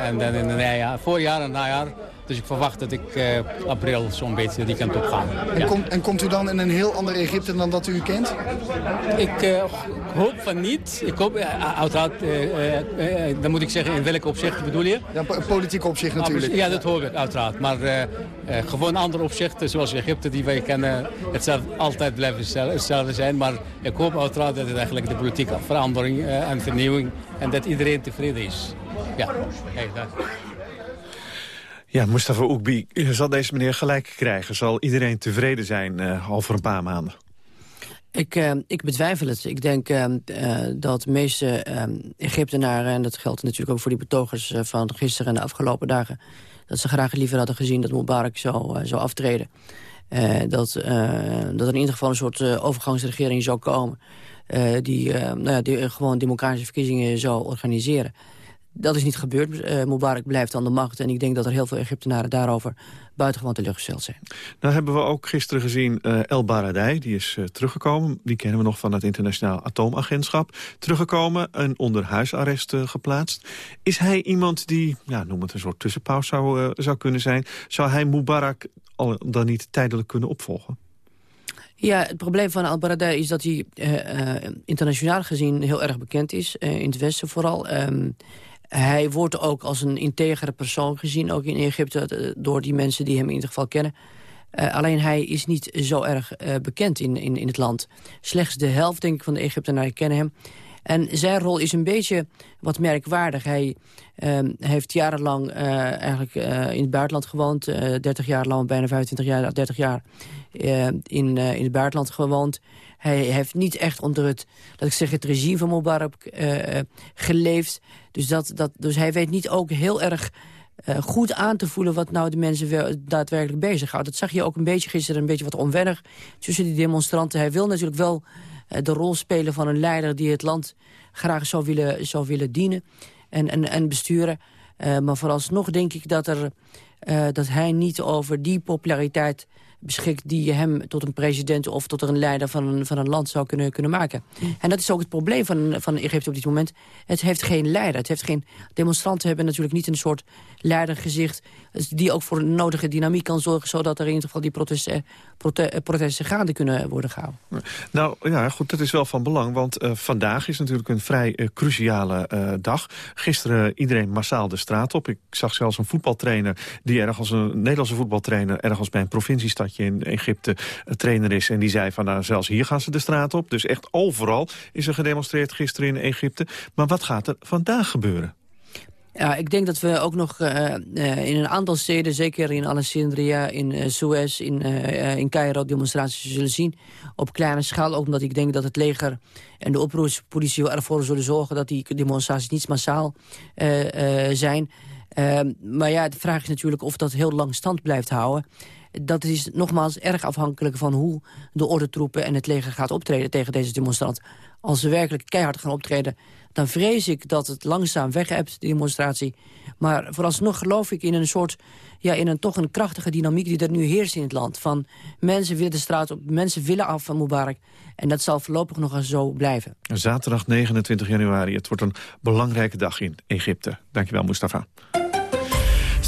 en dan in het voorjaar en najaar. Dus ik verwacht dat ik uh, april zo'n beetje die kant op ga. En, ja. kom, en, komt u dan in een heel ander Egypte dan dat u kent? Ik uh, hoop van niet. Ik hoop, uh, uiteraard, dan moet ik zeggen, in welke opzicht bedoel je? Ja, politiek opzicht natuurlijk. Ja, dat hoop ik uiteraard. Maar gewoon andere opzichten, zoals Egypte die wij kennen, het zal altijd blijven hetzelfde zijn. Maar ik hoop uiteraard dat het eigenlijk de politieke verandering en vernieuwing en dat iedereen tevreden is. Ja, kijk daar. Ja, Mustafa Oekbi, zal deze meneer gelijk krijgen? Zal iedereen tevreden zijn uh, voor een paar maanden? Ik, uh, ik betwijfel het. Ik denk uh, dat de meeste Egyptenaren... en dat geldt natuurlijk ook voor die betogers van gisteren en de afgelopen dagen... dat ze graag liever hadden gezien dat Mubarak zou, zou aftreden. dat, dat er in ieder geval een soort overgangsregering zou komen... die, nou ja, die gewoon democratische verkiezingen zou organiseren. Dat is niet gebeurd. Uh, Mubarak blijft aan de macht. En ik denk dat er heel veel Egyptenaren daarover buitengewoon teleurgesteld zijn. Nou hebben we ook gisteren gezien uh, El Baradei. Die is uh, teruggekomen. Die kennen we nog van het internationaal atoomagentschap. Teruggekomen en onder huisarrest geplaatst. Is hij iemand die, ja, noem het een soort tussenpaus zou, zou kunnen zijn? Zou hij Mubarak al dan niet tijdelijk kunnen opvolgen? Ja, het probleem van Al-Baradei is dat hij internationaal gezien heel erg bekend is. in het Westen vooral. Um, hij wordt ook als een integere persoon gezien, ook in Egypte... Eh, door die mensen die hem in ieder geval kennen. Uh, alleen hij is niet zo erg uh, bekend in, in, in het land. Slechts de helft, denk ik, van de Egyptenaren kennen hem. En zijn rol is een beetje wat merkwaardig. Hij uh, heeft jarenlang eigenlijk in het buitenland gewoond. 30 jaar lang, bijna 25 jaar, 30 jaar in, in het buitenland gewoond. Hij heeft niet echt onder het, dat ik zeg, het regime van Mubarak geleefd. Dus, dat, dat, dus hij weet niet ook heel erg goed aan te voelen wat nou de mensen daadwerkelijk bezighoudt. Dat zag je ook een beetje gisteren, een beetje wat onwennig tussen die demonstranten. Hij wil natuurlijk wel de rol spelen van een leider die het land graag zou willen, zou willen dienen en, en, en besturen. Uh, maar vooralsnog denk ik dat, er, dat hij niet over die populariteit beschikt... die hem tot een president of tot een leider van een, van een land zou kunnen, kunnen maken. En dat is ook het probleem van, van Egypte op dit moment. Het heeft geen leider. Het heeft geen, demonstranten hebben natuurlijk niet een soort leidergezicht... die ook voor een nodige dynamiek kan zorgen... zodat er in ieder geval die protesten, prote, protesten gaande kunnen worden gehouden. Nou ja, goed, dat is wel van belang. Want uh, vandaag is natuurlijk een vrij uh, cruciale dag. Gisteren iedereen massaal de straat op. Ik zag zelfs een voetbaltrainer... die ergens een Nederlandse voetbaltrainer... ergens bij een provinciestad je in Egypte trainer is. En die zei van nou, zelfs hier gaan ze de straat op. Dus echt overal is er gedemonstreerd gisteren in Egypte. Maar wat gaat er vandaag gebeuren? Ja, ik denk dat we ook nog uh, uh, in een aantal steden, zeker in Alexandria, in uh, Suez, in, in Cairo, demonstraties zullen zien. Op kleine schaal, ook omdat ik denk dat het leger en de oproerspolitie ervoor zullen zorgen dat die demonstraties niet massaal zijn. Ehm, maar ja, de vraag is natuurlijk of dat heel lang stand blijft houden dat is nogmaals erg afhankelijk van hoe de ordentroepen en het leger gaat optreden tegen deze demonstrant. Als ze werkelijk keihard gaan optreden, dan vrees ik dat het langzaam weg hebt, de demonstratie. Maar vooralsnog geloof ik in een soort, ja, in een toch een krachtige dynamiek die er nu heerst in het land. Van mensen willen de straat op, mensen willen af van Mubarak. En dat zal voorlopig nog eens zo blijven. Zaterdag 29 januari, het wordt een belangrijke dag in Egypte. Dankjewel, Mustafa.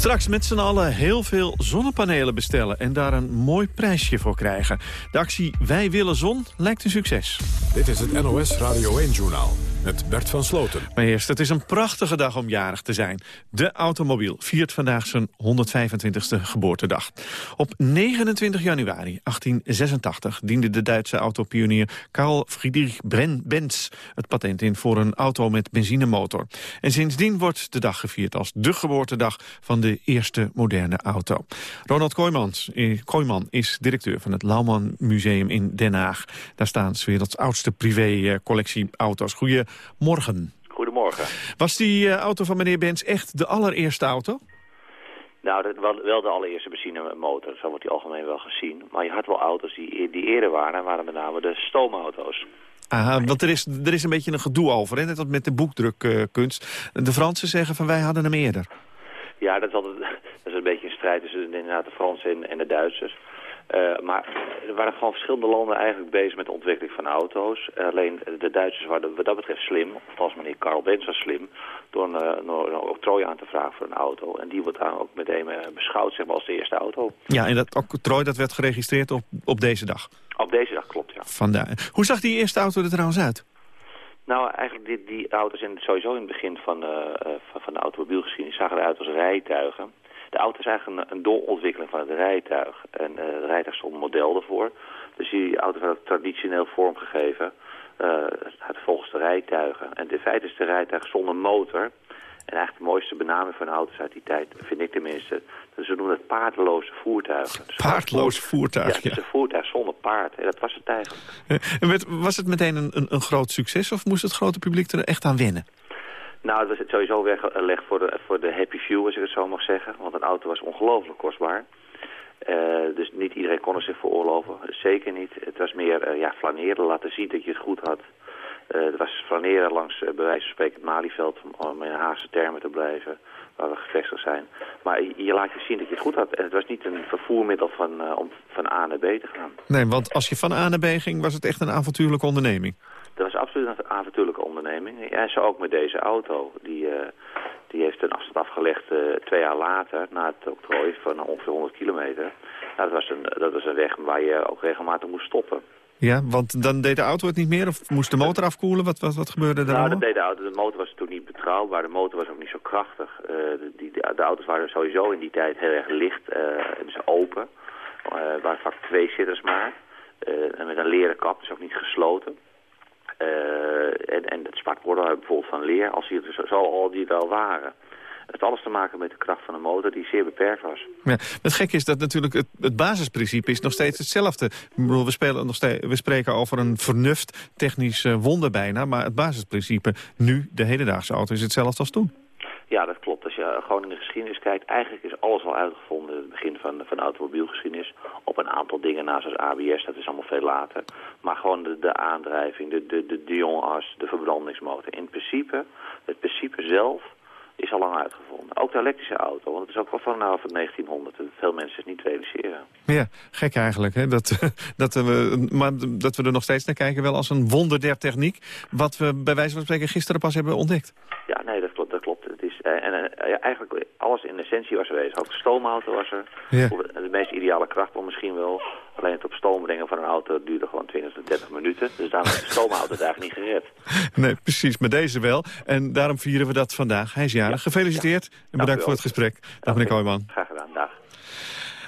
Straks met z'n allen heel veel zonnepanelen bestellen... en daar een mooi prijsje voor krijgen. De actie Wij willen zon lijkt een succes. Dit is het NOS Radio 1-journaal met Bert van Sloten. Maar eerst, het is een prachtige dag om jarig te zijn. De automobiel viert vandaag zijn 125ste geboortedag. Op 29 januari 1886 diende de Duitse autopionier Karl Friedrich Benz het patent in voor een auto met benzinemotor. En sindsdien wordt de dag gevierd als de geboortedag van de eerste moderne auto. Ronald Kooijmans, eh, Kooijman is directeur van het Lauwman Museum in Den Haag. Daar staan s werelds oudste privé-collectie auto's. Goeie Morgen. Goedemorgen. Was die uh, auto van meneer Benz echt de allereerste auto? Nou, dat wel, wel de allereerste benzinemotor, zo wordt die algemeen wel gezien. Maar je had wel auto's die, die eerder waren, en waren met name de stoomauto's. Aha, want er is, er is een beetje een gedoe over, hè? net als met de boekdrukkunst. de Fransen zeggen van wij hadden hem eerder. Ja, dat is, altijd, dat is een beetje een strijd tussen inderdaad de Fransen en, en de Duitsers. Uh, maar er waren gewoon verschillende landen eigenlijk bezig met de ontwikkeling van auto's. Uh, alleen de Duitsers waren wat dat betreft slim, of als meneer Karl Benz was slim, door een, uh, een octrooi aan te vragen voor een auto. En die wordt dan ook meteen beschouwd zeg maar, als de eerste auto. Ja, en dat octrooi dat werd geregistreerd op, op deze dag? Op deze dag, klopt, ja. Vandaar. Hoe zag die eerste auto er trouwens uit? Nou, eigenlijk die, die auto's in, sowieso in het begin van, van, van de automobielgeschiedenis zagen eruit als rijtuigen. De auto is eigenlijk een, een doorontwikkeling van het rijtuig. En uh, het rijtuig stond model ervoor. Dus die auto werd traditioneel vormgegeven. Uh, volgens de rijtuigen. En in feite is de rijtuig zonder motor. En eigenlijk de mooiste benaming van auto's uit die tijd, vind ik tenminste, dat ze noemen het paardeloze voertuigen. Dus Paardloos voertuig, ja. Het is een voertuig zonder paard. En dat was het eigenlijk. En werd- was het meteen een, een, een groot succes of moest het grote publiek er echt aan wennen? Nou, het was sowieso weggelegd voor de, voor de happy few, als ik het zo mag zeggen. Want een auto was ongelooflijk kostbaar. Eh, dus niet iedereen kon het zich veroorloven. Zeker niet. Het was meer eh, ja, flaneren, laten zien dat je het goed had. Eh, het was flaneren langs, eh, bij wijze van spreken, het Malieveld... om- om in Haagse termen te blijven, waar we gevestigd zijn. Maar je, je laat je zien dat je het goed had. En het was niet een vervoermiddel van, eh, om van A naar B te gaan. Nee, want als je van A naar B ging, was het echt een avontuurlijke onderneming. Dat was absoluut een avontuurlijke onderneming. En zo ook met deze auto. Die, eh, die heeft een afstand afgelegd eh, twee jaar later, na het octrooi van ongeveer 100 kilometer. Nou, dat, was een, dat was een weg waar je ook regelmatig moest stoppen. Ja, want dan deed de auto het niet meer of moest de motor afkoelen? Wat, wat, wat gebeurde er Nou, dat deed de auto. De motor was toen niet betrouwbaar. De motor was ook niet zo krachtig. Eh, de, die, de, de auto's waren sowieso in die tijd heel erg licht. eh dus open. Eh waren vaak twee zitters maar. En met een leren kap, dus ook niet gesloten. En, en het waren bijvoorbeeld van leer, als die er zo, zo al die er al waren. Het heeft alles te maken met de kracht van de motor die zeer beperkt was. Ja, het gekke is dat natuurlijk het, het basisprincipe is nog steeds hetzelfde. Bedoel, we, spelen nog steeds, we spreken over een vernuft, technisch eh, wonder bijna. Maar het basisprincipe nu, de hedendaagse auto, is hetzelfde als toen. Ja, dat klopt. Als je gewoon in de geschiedenis kijkt, eigenlijk is alles al uitgevonden. Het begin van, van de automobielgeschiedenis. Op een aantal dingen na, zoals ABS, dat is allemaal veel later. Maar gewoon de, de aandrijving, de, de, de Dion-as, de verbrandingsmotor. In principe, het principe zelf is al lang uitgevonden. Ook de elektrische auto, want het is ook wel van, nou, van 1900. Dat veel mensen het niet realiseren. Ja, gek eigenlijk. Hè? Dat, dat, we, maar dat we er nog steeds naar kijken wel als een wonder der techniek. Wat we bij wijze van spreken gisteren pas hebben ontdekt. Ja, nee, dat klopt. Dat klopt. Het is, eh, en eh, eigenlijk alles in essentie was er. Ook de stoomauto was er. Ja. De meest ideale krachtbron misschien wel. Alleen het op stoom brengen van een auto duurde gewoon 20 tot 30 minuten. Dus daarom is de stoomauto eigenlijk niet gered. Nee, precies, maar deze wel. En daarom vieren we dat vandaag. Hij is jarig. Gefeliciteerd en bedankt voor het gesprek. Dag meneer Kooijman. Graag gedaan. Dag.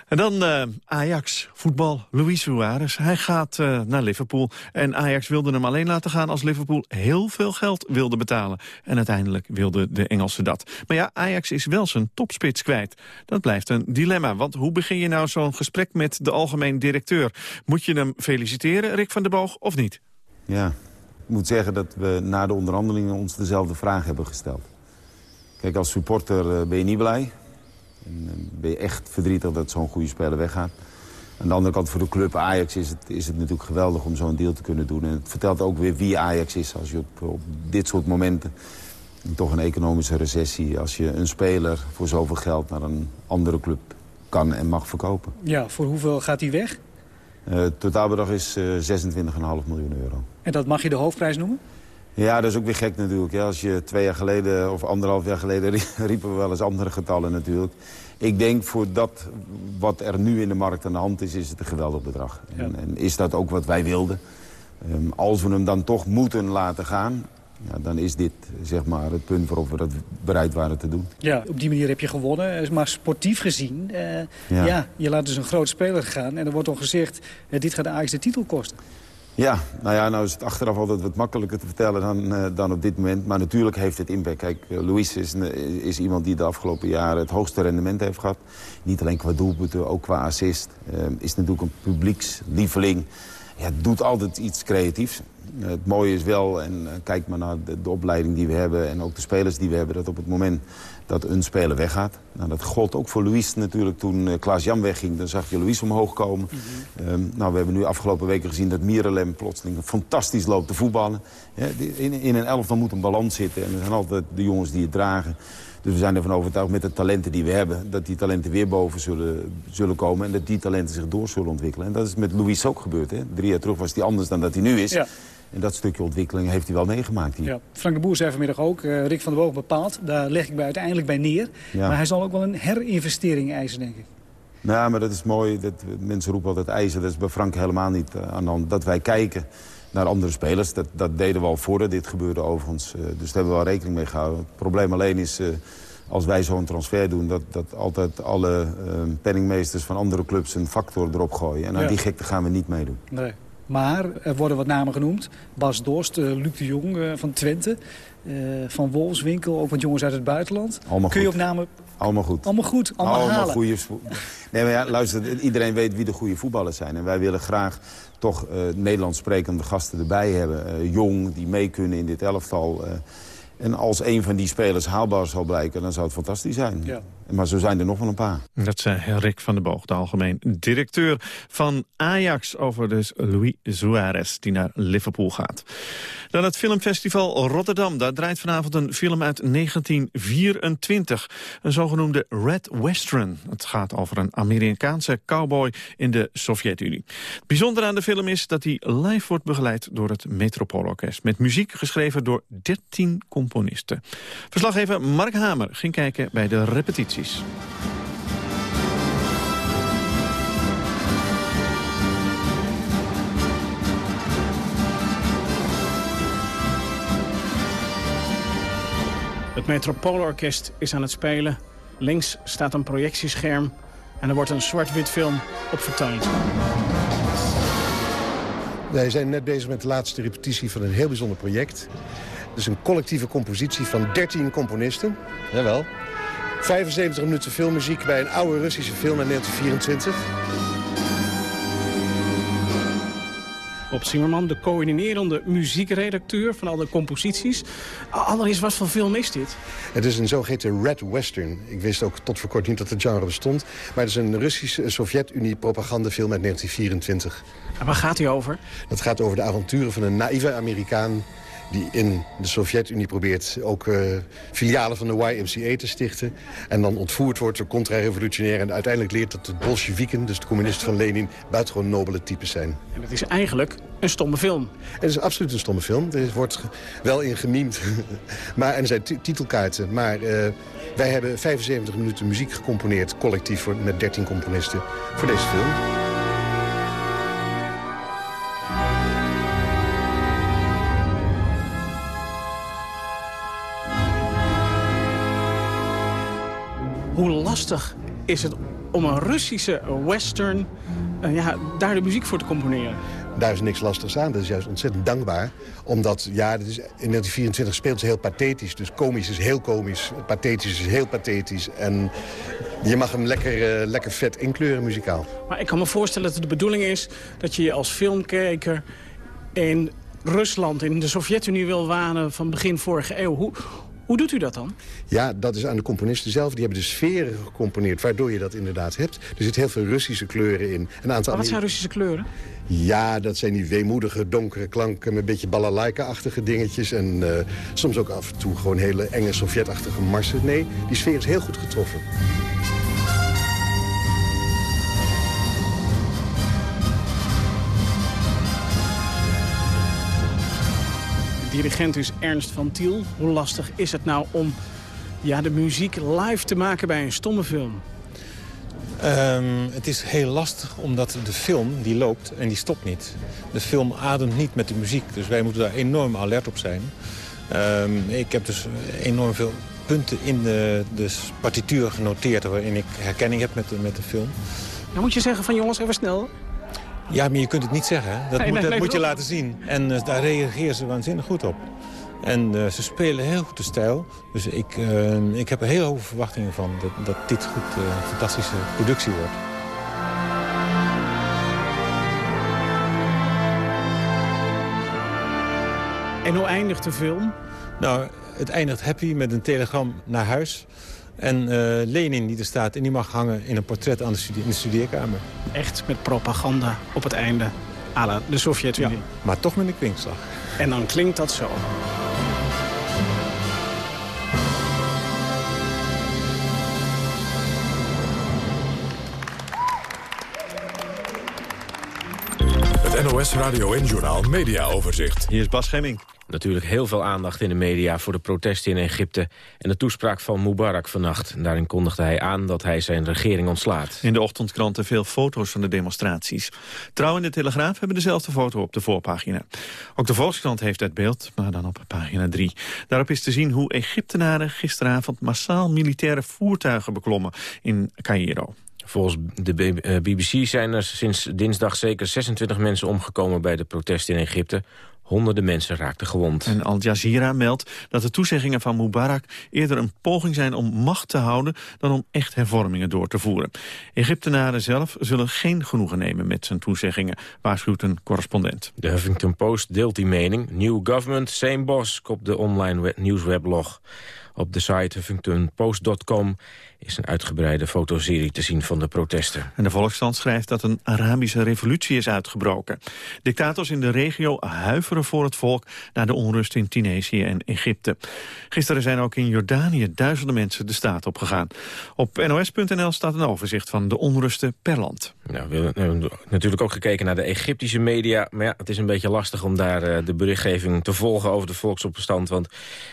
En dan eh, Ajax, voetbal, Luis Suarez. Hij gaat eh, naar Liverpool. En Ajax wilde hem alleen laten gaan als Liverpool heel veel geld wilde betalen. En uiteindelijk wilde de Engelsen dat. Maar ja, Ajax is wel zijn topspits kwijt. Dat blijft een dilemma. Want hoe begin je nou zo'n gesprek met de algemeen directeur? Moet je hem feliciteren, Rick van der Boog, of niet? Ja, ik moet zeggen dat we na de onderhandelingen ons dezelfde vraag hebben gesteld. Kijk, als supporter eh, ben je niet blij. En eh, ben je echt verdrietig dat zo'n goede speler weggaat. Aan de andere kant voor de club Ajax is het, is het natuurlijk geweldig om zo'n deal te kunnen doen. En het vertelt ook weer wie Ajax is als je op, op dit soort momenten... toch een economische recessie, als je een speler voor zoveel geld naar een andere club kan en mag verkopen. Ja, voor hoeveel gaat hij weg? Eh, het totaalbedrag is eh 26,5 miljoen euro. En dat mag je de hoofdprijs noemen? Ja, dat is ook weer gek natuurlijk. Ja, als je twee jaar geleden of anderhalf jaar geleden riepen we wel eens andere getallen natuurlijk. Ik denk voor dat wat er nu in de markt aan de hand is, is het een geweldig bedrag. En, en is dat ook wat wij wilden. Ehm, als we hem dan toch moeten laten gaan, ja, dan is dit zeg maar, het punt waarop we dat bereid waren te doen. Ja, op die manier heb je gewonnen. Eh, Maar sportief gezien, eh, Ja. ja. je laat dus een groot speler gaan. En er wordt dan gezegd, eh, dit gaat de Ajax de titel kosten. Ja, nou ja, nou is het achteraf altijd wat makkelijker te vertellen dan, eh, dan op dit moment. Maar natuurlijk heeft het impact. Kijk, eh, Luis is, is iemand die de afgelopen jaren het hoogste rendement heeft gehad. Niet alleen qua doelpunten, ook qua assist. Eh, is natuurlijk een publiekslieveling. Ja, doet altijd iets creatiefs. Eh, het mooie is wel, en kijk maar naar de, de opleiding die we hebben... en ook de spelers die we hebben, dat op het moment dat een speler weggaat... Nou, dat gold ook voor Luis natuurlijk toen eh, Klaas-Jan wegging. Dan zag je Luis omhoog komen. Ehm, nou, we hebben nu afgelopen weken gezien dat Mirelem plotseling fantastisch loopt te voetballen. Ja, in, in een elftal moet een balans zitten. En er zijn altijd de jongens die het dragen. Dus we zijn ervan overtuigd met de talenten die we hebben... dat die talenten weer boven zullen, zullen komen... en dat die talenten zich door zullen ontwikkelen. En dat is met Luis ook gebeurd. Hè? Drie jaar terug was hij anders dan dat hij nu is. Ja. En dat stukje ontwikkeling heeft hij wel meegemaakt hier. Ja. Frank de Boer zei vanmiddag ook, eh, Rick van der Boog bepaalt. Daar leg ik bij uiteindelijk bij neer. Ja. Maar hij zal ook wel een herinvestering eisen, denk ik. Nou, maar dat is mooi. Dat, mensen roepen altijd eisen. Dat is bij Frank helemaal niet eh, aan de hand. Dat wij kijken naar andere spelers. Dat, dat deden we al voordat dit gebeurde overigens. Eh, dus daar hebben we wel rekening mee gehouden. Het probleem alleen is... als wij zo'n transfer doen, dat, dat altijd alle penningmeesters van andere clubs een factor erop gooien. En aan Ja. die gekte gaan we niet meedoen. Nee. Maar er worden wat namen genoemd. Bas Dorst, uh, Luc de Jong uh, van Twente. Uh, van Wolfswinkel, ook wat jongens uit het buitenland. Allemaal Kun je goed. op namen... Allemaal goed. Allemaal goed, allemaal, allemaal halen. Goede... Nee, maar ja, luister, iedereen weet wie de goede voetballers zijn. En wij willen graag toch uh, Nederlands sprekende gasten erbij hebben. Uh, jong, die mee kunnen in dit elftal. Uh, en als een van die spelers haalbaar zal blijken, dan zou het fantastisch zijn. Ja. Maar zo zijn er nog wel een paar. Dat zei Rick van der Boog, de algemeen directeur van Ajax... over dus Luis Suarez, die naar Liverpool gaat. Dan het filmfestival Rotterdam. Daar draait vanavond een film uit 1924. Een zogenoemde Red Western. Het gaat over een Amerikaanse cowboy in de Sovjet-Unie. Het bijzondere aan de film is dat hij live wordt begeleid door het Metropoolorkest. Met muziek geschreven door 13 componisten. Verslaggever Mark Hamer ging kijken bij de Het Metropoolorkest is aan het spelen. Links staat een projectiescherm en er wordt een zwart-wit film op vertoond. Wij zijn net bezig met de laatste repetitie van een heel bijzonder project. Het is een collectieve compositie van 13 componisten. Jawel. 75 minuten filmmuziek bij een oude Russische film uit 1924. Bob Zimmerman, de coördinerende muziekredacteur van al de composities. Allereerst, wat voor film is dit? Het is een zogeheten Red Western. Ik wist ook tot voor kort niet dat het genre bestond. Maar het is een Russische Sovjet-Unie propagandafilm uit 1924. En waar gaat hij over? Dat gaat over de avonturen van een naïeve Amerikaan die in de Sovjet-Unie probeert ook uh, filialen van de YMCA te stichten. En dan ontvoerd wordt door contra-revolutionair. En uiteindelijk leert dat de Bolsjewieken, dus de communisten van Lenin... buitengewoon nobele types zijn. En het is eigenlijk een stomme film. Het is absoluut een stomme film. Er wordt wel in gemiemd. maar, en er zijn titelkaarten. Maar uh, wij hebben 75 minuten muziek gecomponeerd, collectief voor, met 13 componisten, voor deze film. Lastig is het om een Russische western... Uh, ja, daar de muziek voor te componeren? Daar is niks lastigs aan. Dat is juist ontzettend dankbaar. Omdat, ja, dat is, in 1924 speelt ze heel pathetisch. Dus komisch is heel komisch. Pathetisch is heel pathetisch. En je mag hem lekker, uh, lekker vet inkleuren muzikaal. Maar ik kan me voorstellen dat het de bedoeling is... dat je je als filmkijker in Rusland, in de Sovjet-Unie wil wanen... van begin vorige eeuw. Hoe, hoe doet u dat dan? Ja, dat is aan de componisten zelf. Die hebben de sferen gecomponeerd, waardoor je dat inderdaad hebt. Er zit heel veel Russische kleuren in. Een aantal wat zijn Russische kleuren? Ja, dat zijn die weemoedige, donkere klanken... met een beetje balalaika-achtige dingetjes. En uh, soms ook af en toe gewoon hele enge Sovjet-achtige marsen. Nee, die sfeer is heel goed getroffen. Dirigent is Ernst van Tiel. Hoe lastig is het nou om ja, de muziek live te maken bij een stomme film? Um, het is heel lastig omdat de film die loopt en die stopt niet. De film ademt niet met de muziek, dus wij moeten daar enorm alert op zijn. Um, ik heb dus enorm veel punten in de, de partituur genoteerd... waarin ik herkenning heb met de, met de film. Dan moet je zeggen van jongens, even snel. Ja, maar je kunt het niet zeggen. Hè? Dat, Nee, moet, dat moet je laten zien. En uh, daar reageren ze waanzinnig goed op. En uh, ze spelen heel goed de stijl. Dus ik, uh, ik heb er heel hoge verwachtingen van dat, dat dit goed, uh, fantastische productie wordt. En hoe eindigt de film? Nou, het eindigt happy met een telegram naar huis. En uh, Lenin die er staat en die mag hangen in een portret aan de studie in de studeerkamer. Echt met propaganda op het einde. à la de Sovjet-Unie. Ja, maar toch met een kwinkslag. En dan klinkt dat zo. Het NOS Radio en Journal Media Overzicht. Hier is Bas Schemming. Natuurlijk heel veel aandacht in de media voor de protesten in Egypte... en de toespraak van Mubarak vannacht. En daarin kondigde hij aan dat hij zijn regering ontslaat. In de ochtendkranten veel foto's van de demonstraties. Trouw en de Telegraaf hebben dezelfde foto op de voorpagina. Ook de Volkskrant heeft het beeld, maar dan op pagina 3. Daarop is te zien hoe Egyptenaren gisteravond massaal militaire voertuigen beklommen in Cairo. Volgens de BBC zijn er sinds dinsdag zeker 26 mensen omgekomen bij de protesten in Egypte. Honderden mensen raakten gewond. En Al Jazeera meldt dat de toezeggingen van Mubarak eerder een poging zijn om macht te houden dan om echt hervormingen door te voeren. Egyptenaren zelf zullen geen genoegen nemen met zijn toezeggingen, waarschuwt een correspondent. De Huffington Post deelt die mening. New government, same boss, kopt de online nieuwsweblog. Op de site huffingtonpost.com is een uitgebreide fotoserie te zien van de protesten. En de Volkskrant schrijft dat een Arabische revolutie is uitgebroken. Dictators in de regio huiveren voor het volk... na de onrust in Tunesië en Egypte. Gisteren zijn ook in Jordanië duizenden mensen de staat opgegaan. Op nos.nl staat een overzicht van de onrusten per land. Nou, we hebben natuurlijk ook gekeken naar de Egyptische media. Maar ja, het is een beetje lastig om daar uh, de berichtgeving te volgen over de volksopstand. Want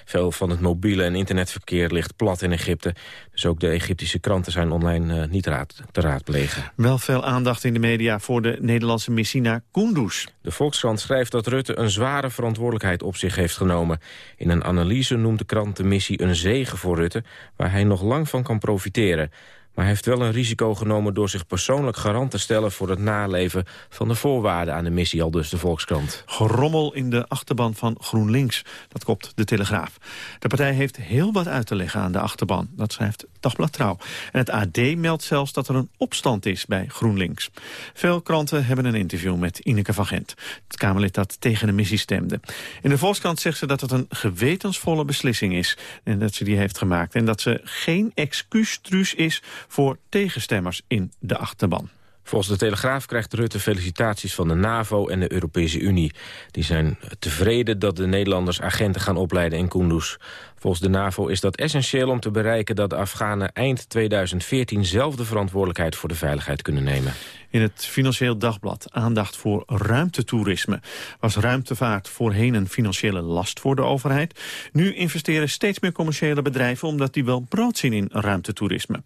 veel van het mobiele en internetverkeer ligt plat in Egypte. Dus ook de Egyptische kranten zijn online uh, niet raad, te raadplegen. Wel veel aandacht in de media voor de Nederlandse missie naar Kunduz. De Volkskrant schrijft dat Rutte een zware verantwoordelijkheid op zich heeft genomen. In een analyse noemt de krant de missie een zegen voor Rutte... waar hij nog lang van kan profiteren. Maar heeft wel een risico genomen door zich persoonlijk garant te stellen... voor het naleven van de voorwaarden aan de missie, al dus de Volkskrant. Gerommel in de achterban van GroenLinks, dat kopt de Telegraaf. De partij heeft heel wat uit te leggen aan de achterban, dat schrijft Dagblad Trouw. En het AD meldt zelfs dat er een opstand is bij GroenLinks. Veel kranten hebben een interview met Ineke van Gent, het Kamerlid dat tegen de missie stemde. In de Volkskrant zegt ze dat het een gewetensvolle beslissing is... en dat ze die heeft gemaakt en dat ze geen excuustruus is voor tegenstemmers in de achterban. Volgens de Telegraaf krijgt Rutte felicitaties van de NAVO en de Europese Unie. Die zijn tevreden dat de Nederlanders agenten gaan opleiden in Kunduz. Volgens de NAVO is dat essentieel om te bereiken dat de Afghanen eind 2014 zelf de verantwoordelijkheid voor de veiligheid kunnen nemen. In het Financieel Dagblad aandacht voor ruimtetoerisme. Was ruimtevaart voorheen een financiële last voor de overheid? Nu investeren steeds meer commerciële bedrijven omdat die wel brood zien in ruimtetoerisme.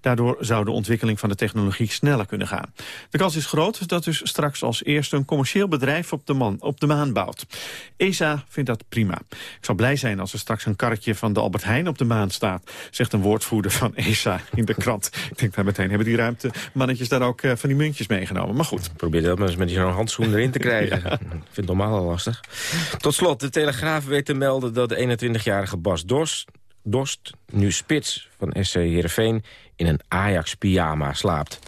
Daardoor zou de ontwikkeling van de technologie sneller kunnen gaan. De kans is groot dat dus straks als eerste een commercieel bedrijf op de, op de maan bouwt. ESA vindt dat prima. Ik zou blij zijn als er straks een karretje van de Albert Heijn op de maan staat, zegt een woordvoerder van ESA in de krant. Ik denk daar meteen, hebben die ruimtemannetjes daar ook van die muntjes meegenomen. Maar goed. Probeer dat maar eens met zo'n handschoen erin te krijgen. ja. Ik vind het normaal al lastig. Tot slot, de Telegraaf weet te melden dat de 21-jarige Bas Dorst, Dorst, nu spits van SC Heerenveen, in een Ajax-pyjama slaapt.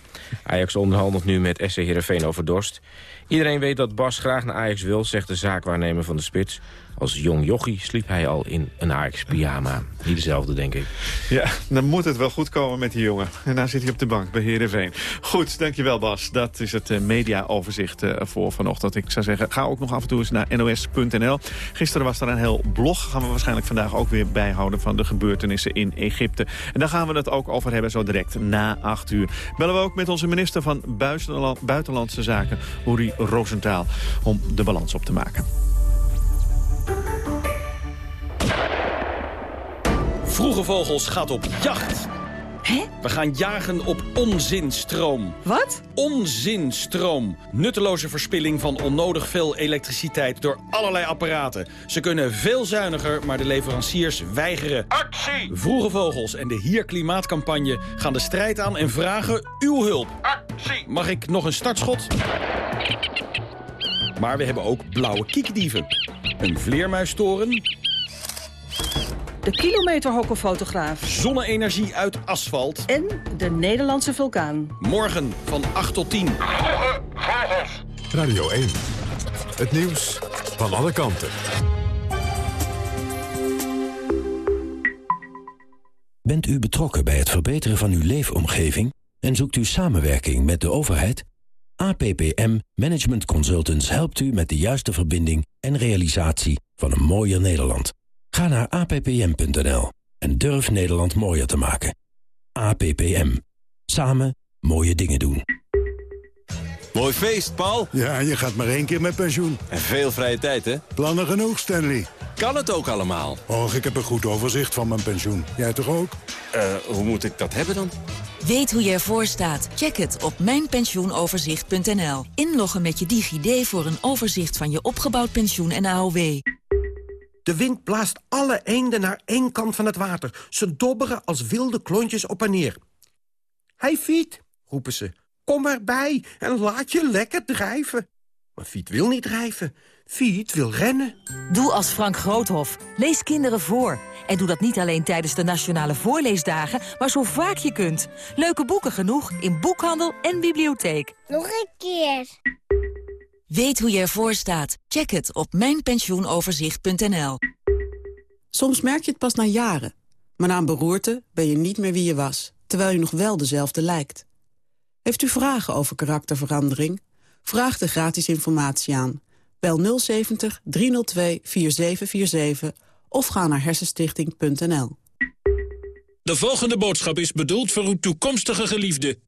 Ajax onderhandelt nu met SC Heerenveen over Dorst. Iedereen weet dat Bas graag naar Ajax wil, zegt de zaakwaarnemer van de spits. Als jong jochie sliep hij al in een Ajax-pyjama. Niet dezelfde, denk ik. Ja, dan moet het wel goed komen met die jongen. En daar zit hij op de bank bij Heerenveen. Goed, dankjewel Bas. Dat is het uh, mediaoverzicht uh, voor vanochtend. Ik zou zeggen, ga ook nog af en toe eens naar nos.nl. Gisteren was er een heel blog. Gaan we waarschijnlijk vandaag ook weer bijhouden van de gebeurtenissen in Egypte. En daar gaan we het ook over hebben zo direct na acht uur. Bellen we ook met onze minister van Buitenlandse Zaken, Uri Rosenthal, om de balans op te maken. Vroege Vogels gaat op jacht. Hè? We gaan jagen op onzinstroom. Wat? Onzinstroom. Nutteloze verspilling van onnodig veel elektriciteit door allerlei apparaten. Ze kunnen veel zuiniger, maar de leveranciers weigeren. Actie! Vroege Vogels en de Hier Klimaatcampagne gaan de strijd aan en vragen uw hulp. Actie! Mag ik nog een startschot? Maar we hebben ook blauwe kiekdieven. Een vleermuistoren de kilometerhokkenfotograaf. Zonne-energie uit asfalt. En de Nederlandse vulkaan. Morgen van 8 tot 10. Radio 1. Het nieuws van alle kanten. Bent u betrokken bij het verbeteren van uw leefomgeving... en zoekt u samenwerking met de overheid? APPM Management Consultants helpt u met de juiste verbinding en realisatie van een mooier Nederland. Ga naar appm.nl en durf Nederland mooier te maken. APPM. Samen mooie dingen doen. Mooi feest, Paul. Ja, je gaat maar één keer met pensioen. En veel vrije tijd, hè? Plannen genoeg, Stanley. Kan het ook allemaal? Och, ik heb een goed overzicht van mijn pensioen. Jij toch ook? Eh, uh, hoe moet ik dat hebben dan? Weet hoe je ervoor staat? Check het op mijnpensioenoverzicht.nl. Inloggen met je DigiD voor een overzicht van je opgebouwd pensioen en AOW. De wind blaast alle eenden naar één kant van het water. Ze dobberen als wilde klontjes op en neer. Hey Fiet, roepen ze. Kom erbij en laat je lekker drijven. Maar Fiet wil niet drijven. Fiet wil rennen. Doe als Frank Groothof. Lees kinderen voor. En doe dat niet alleen tijdens de Nationale Voorleesdagen, maar zo vaak je kunt. Leuke boeken genoeg in boekhandel en bibliotheek. Nog een keer. Weet hoe je ervoor staat? Check het op mijnpensioenoverzicht.nl. Soms merk je het pas na jaren. Maar na een beroerte ben je niet meer wie je was, terwijl je nog wel dezelfde lijkt. Heeft u vragen over karakterverandering? Vraag de gratis informatie aan. Bel 070 302 4747 of ga naar hersenstichting.nl. De volgende boodschap is bedoeld voor uw toekomstige geliefde.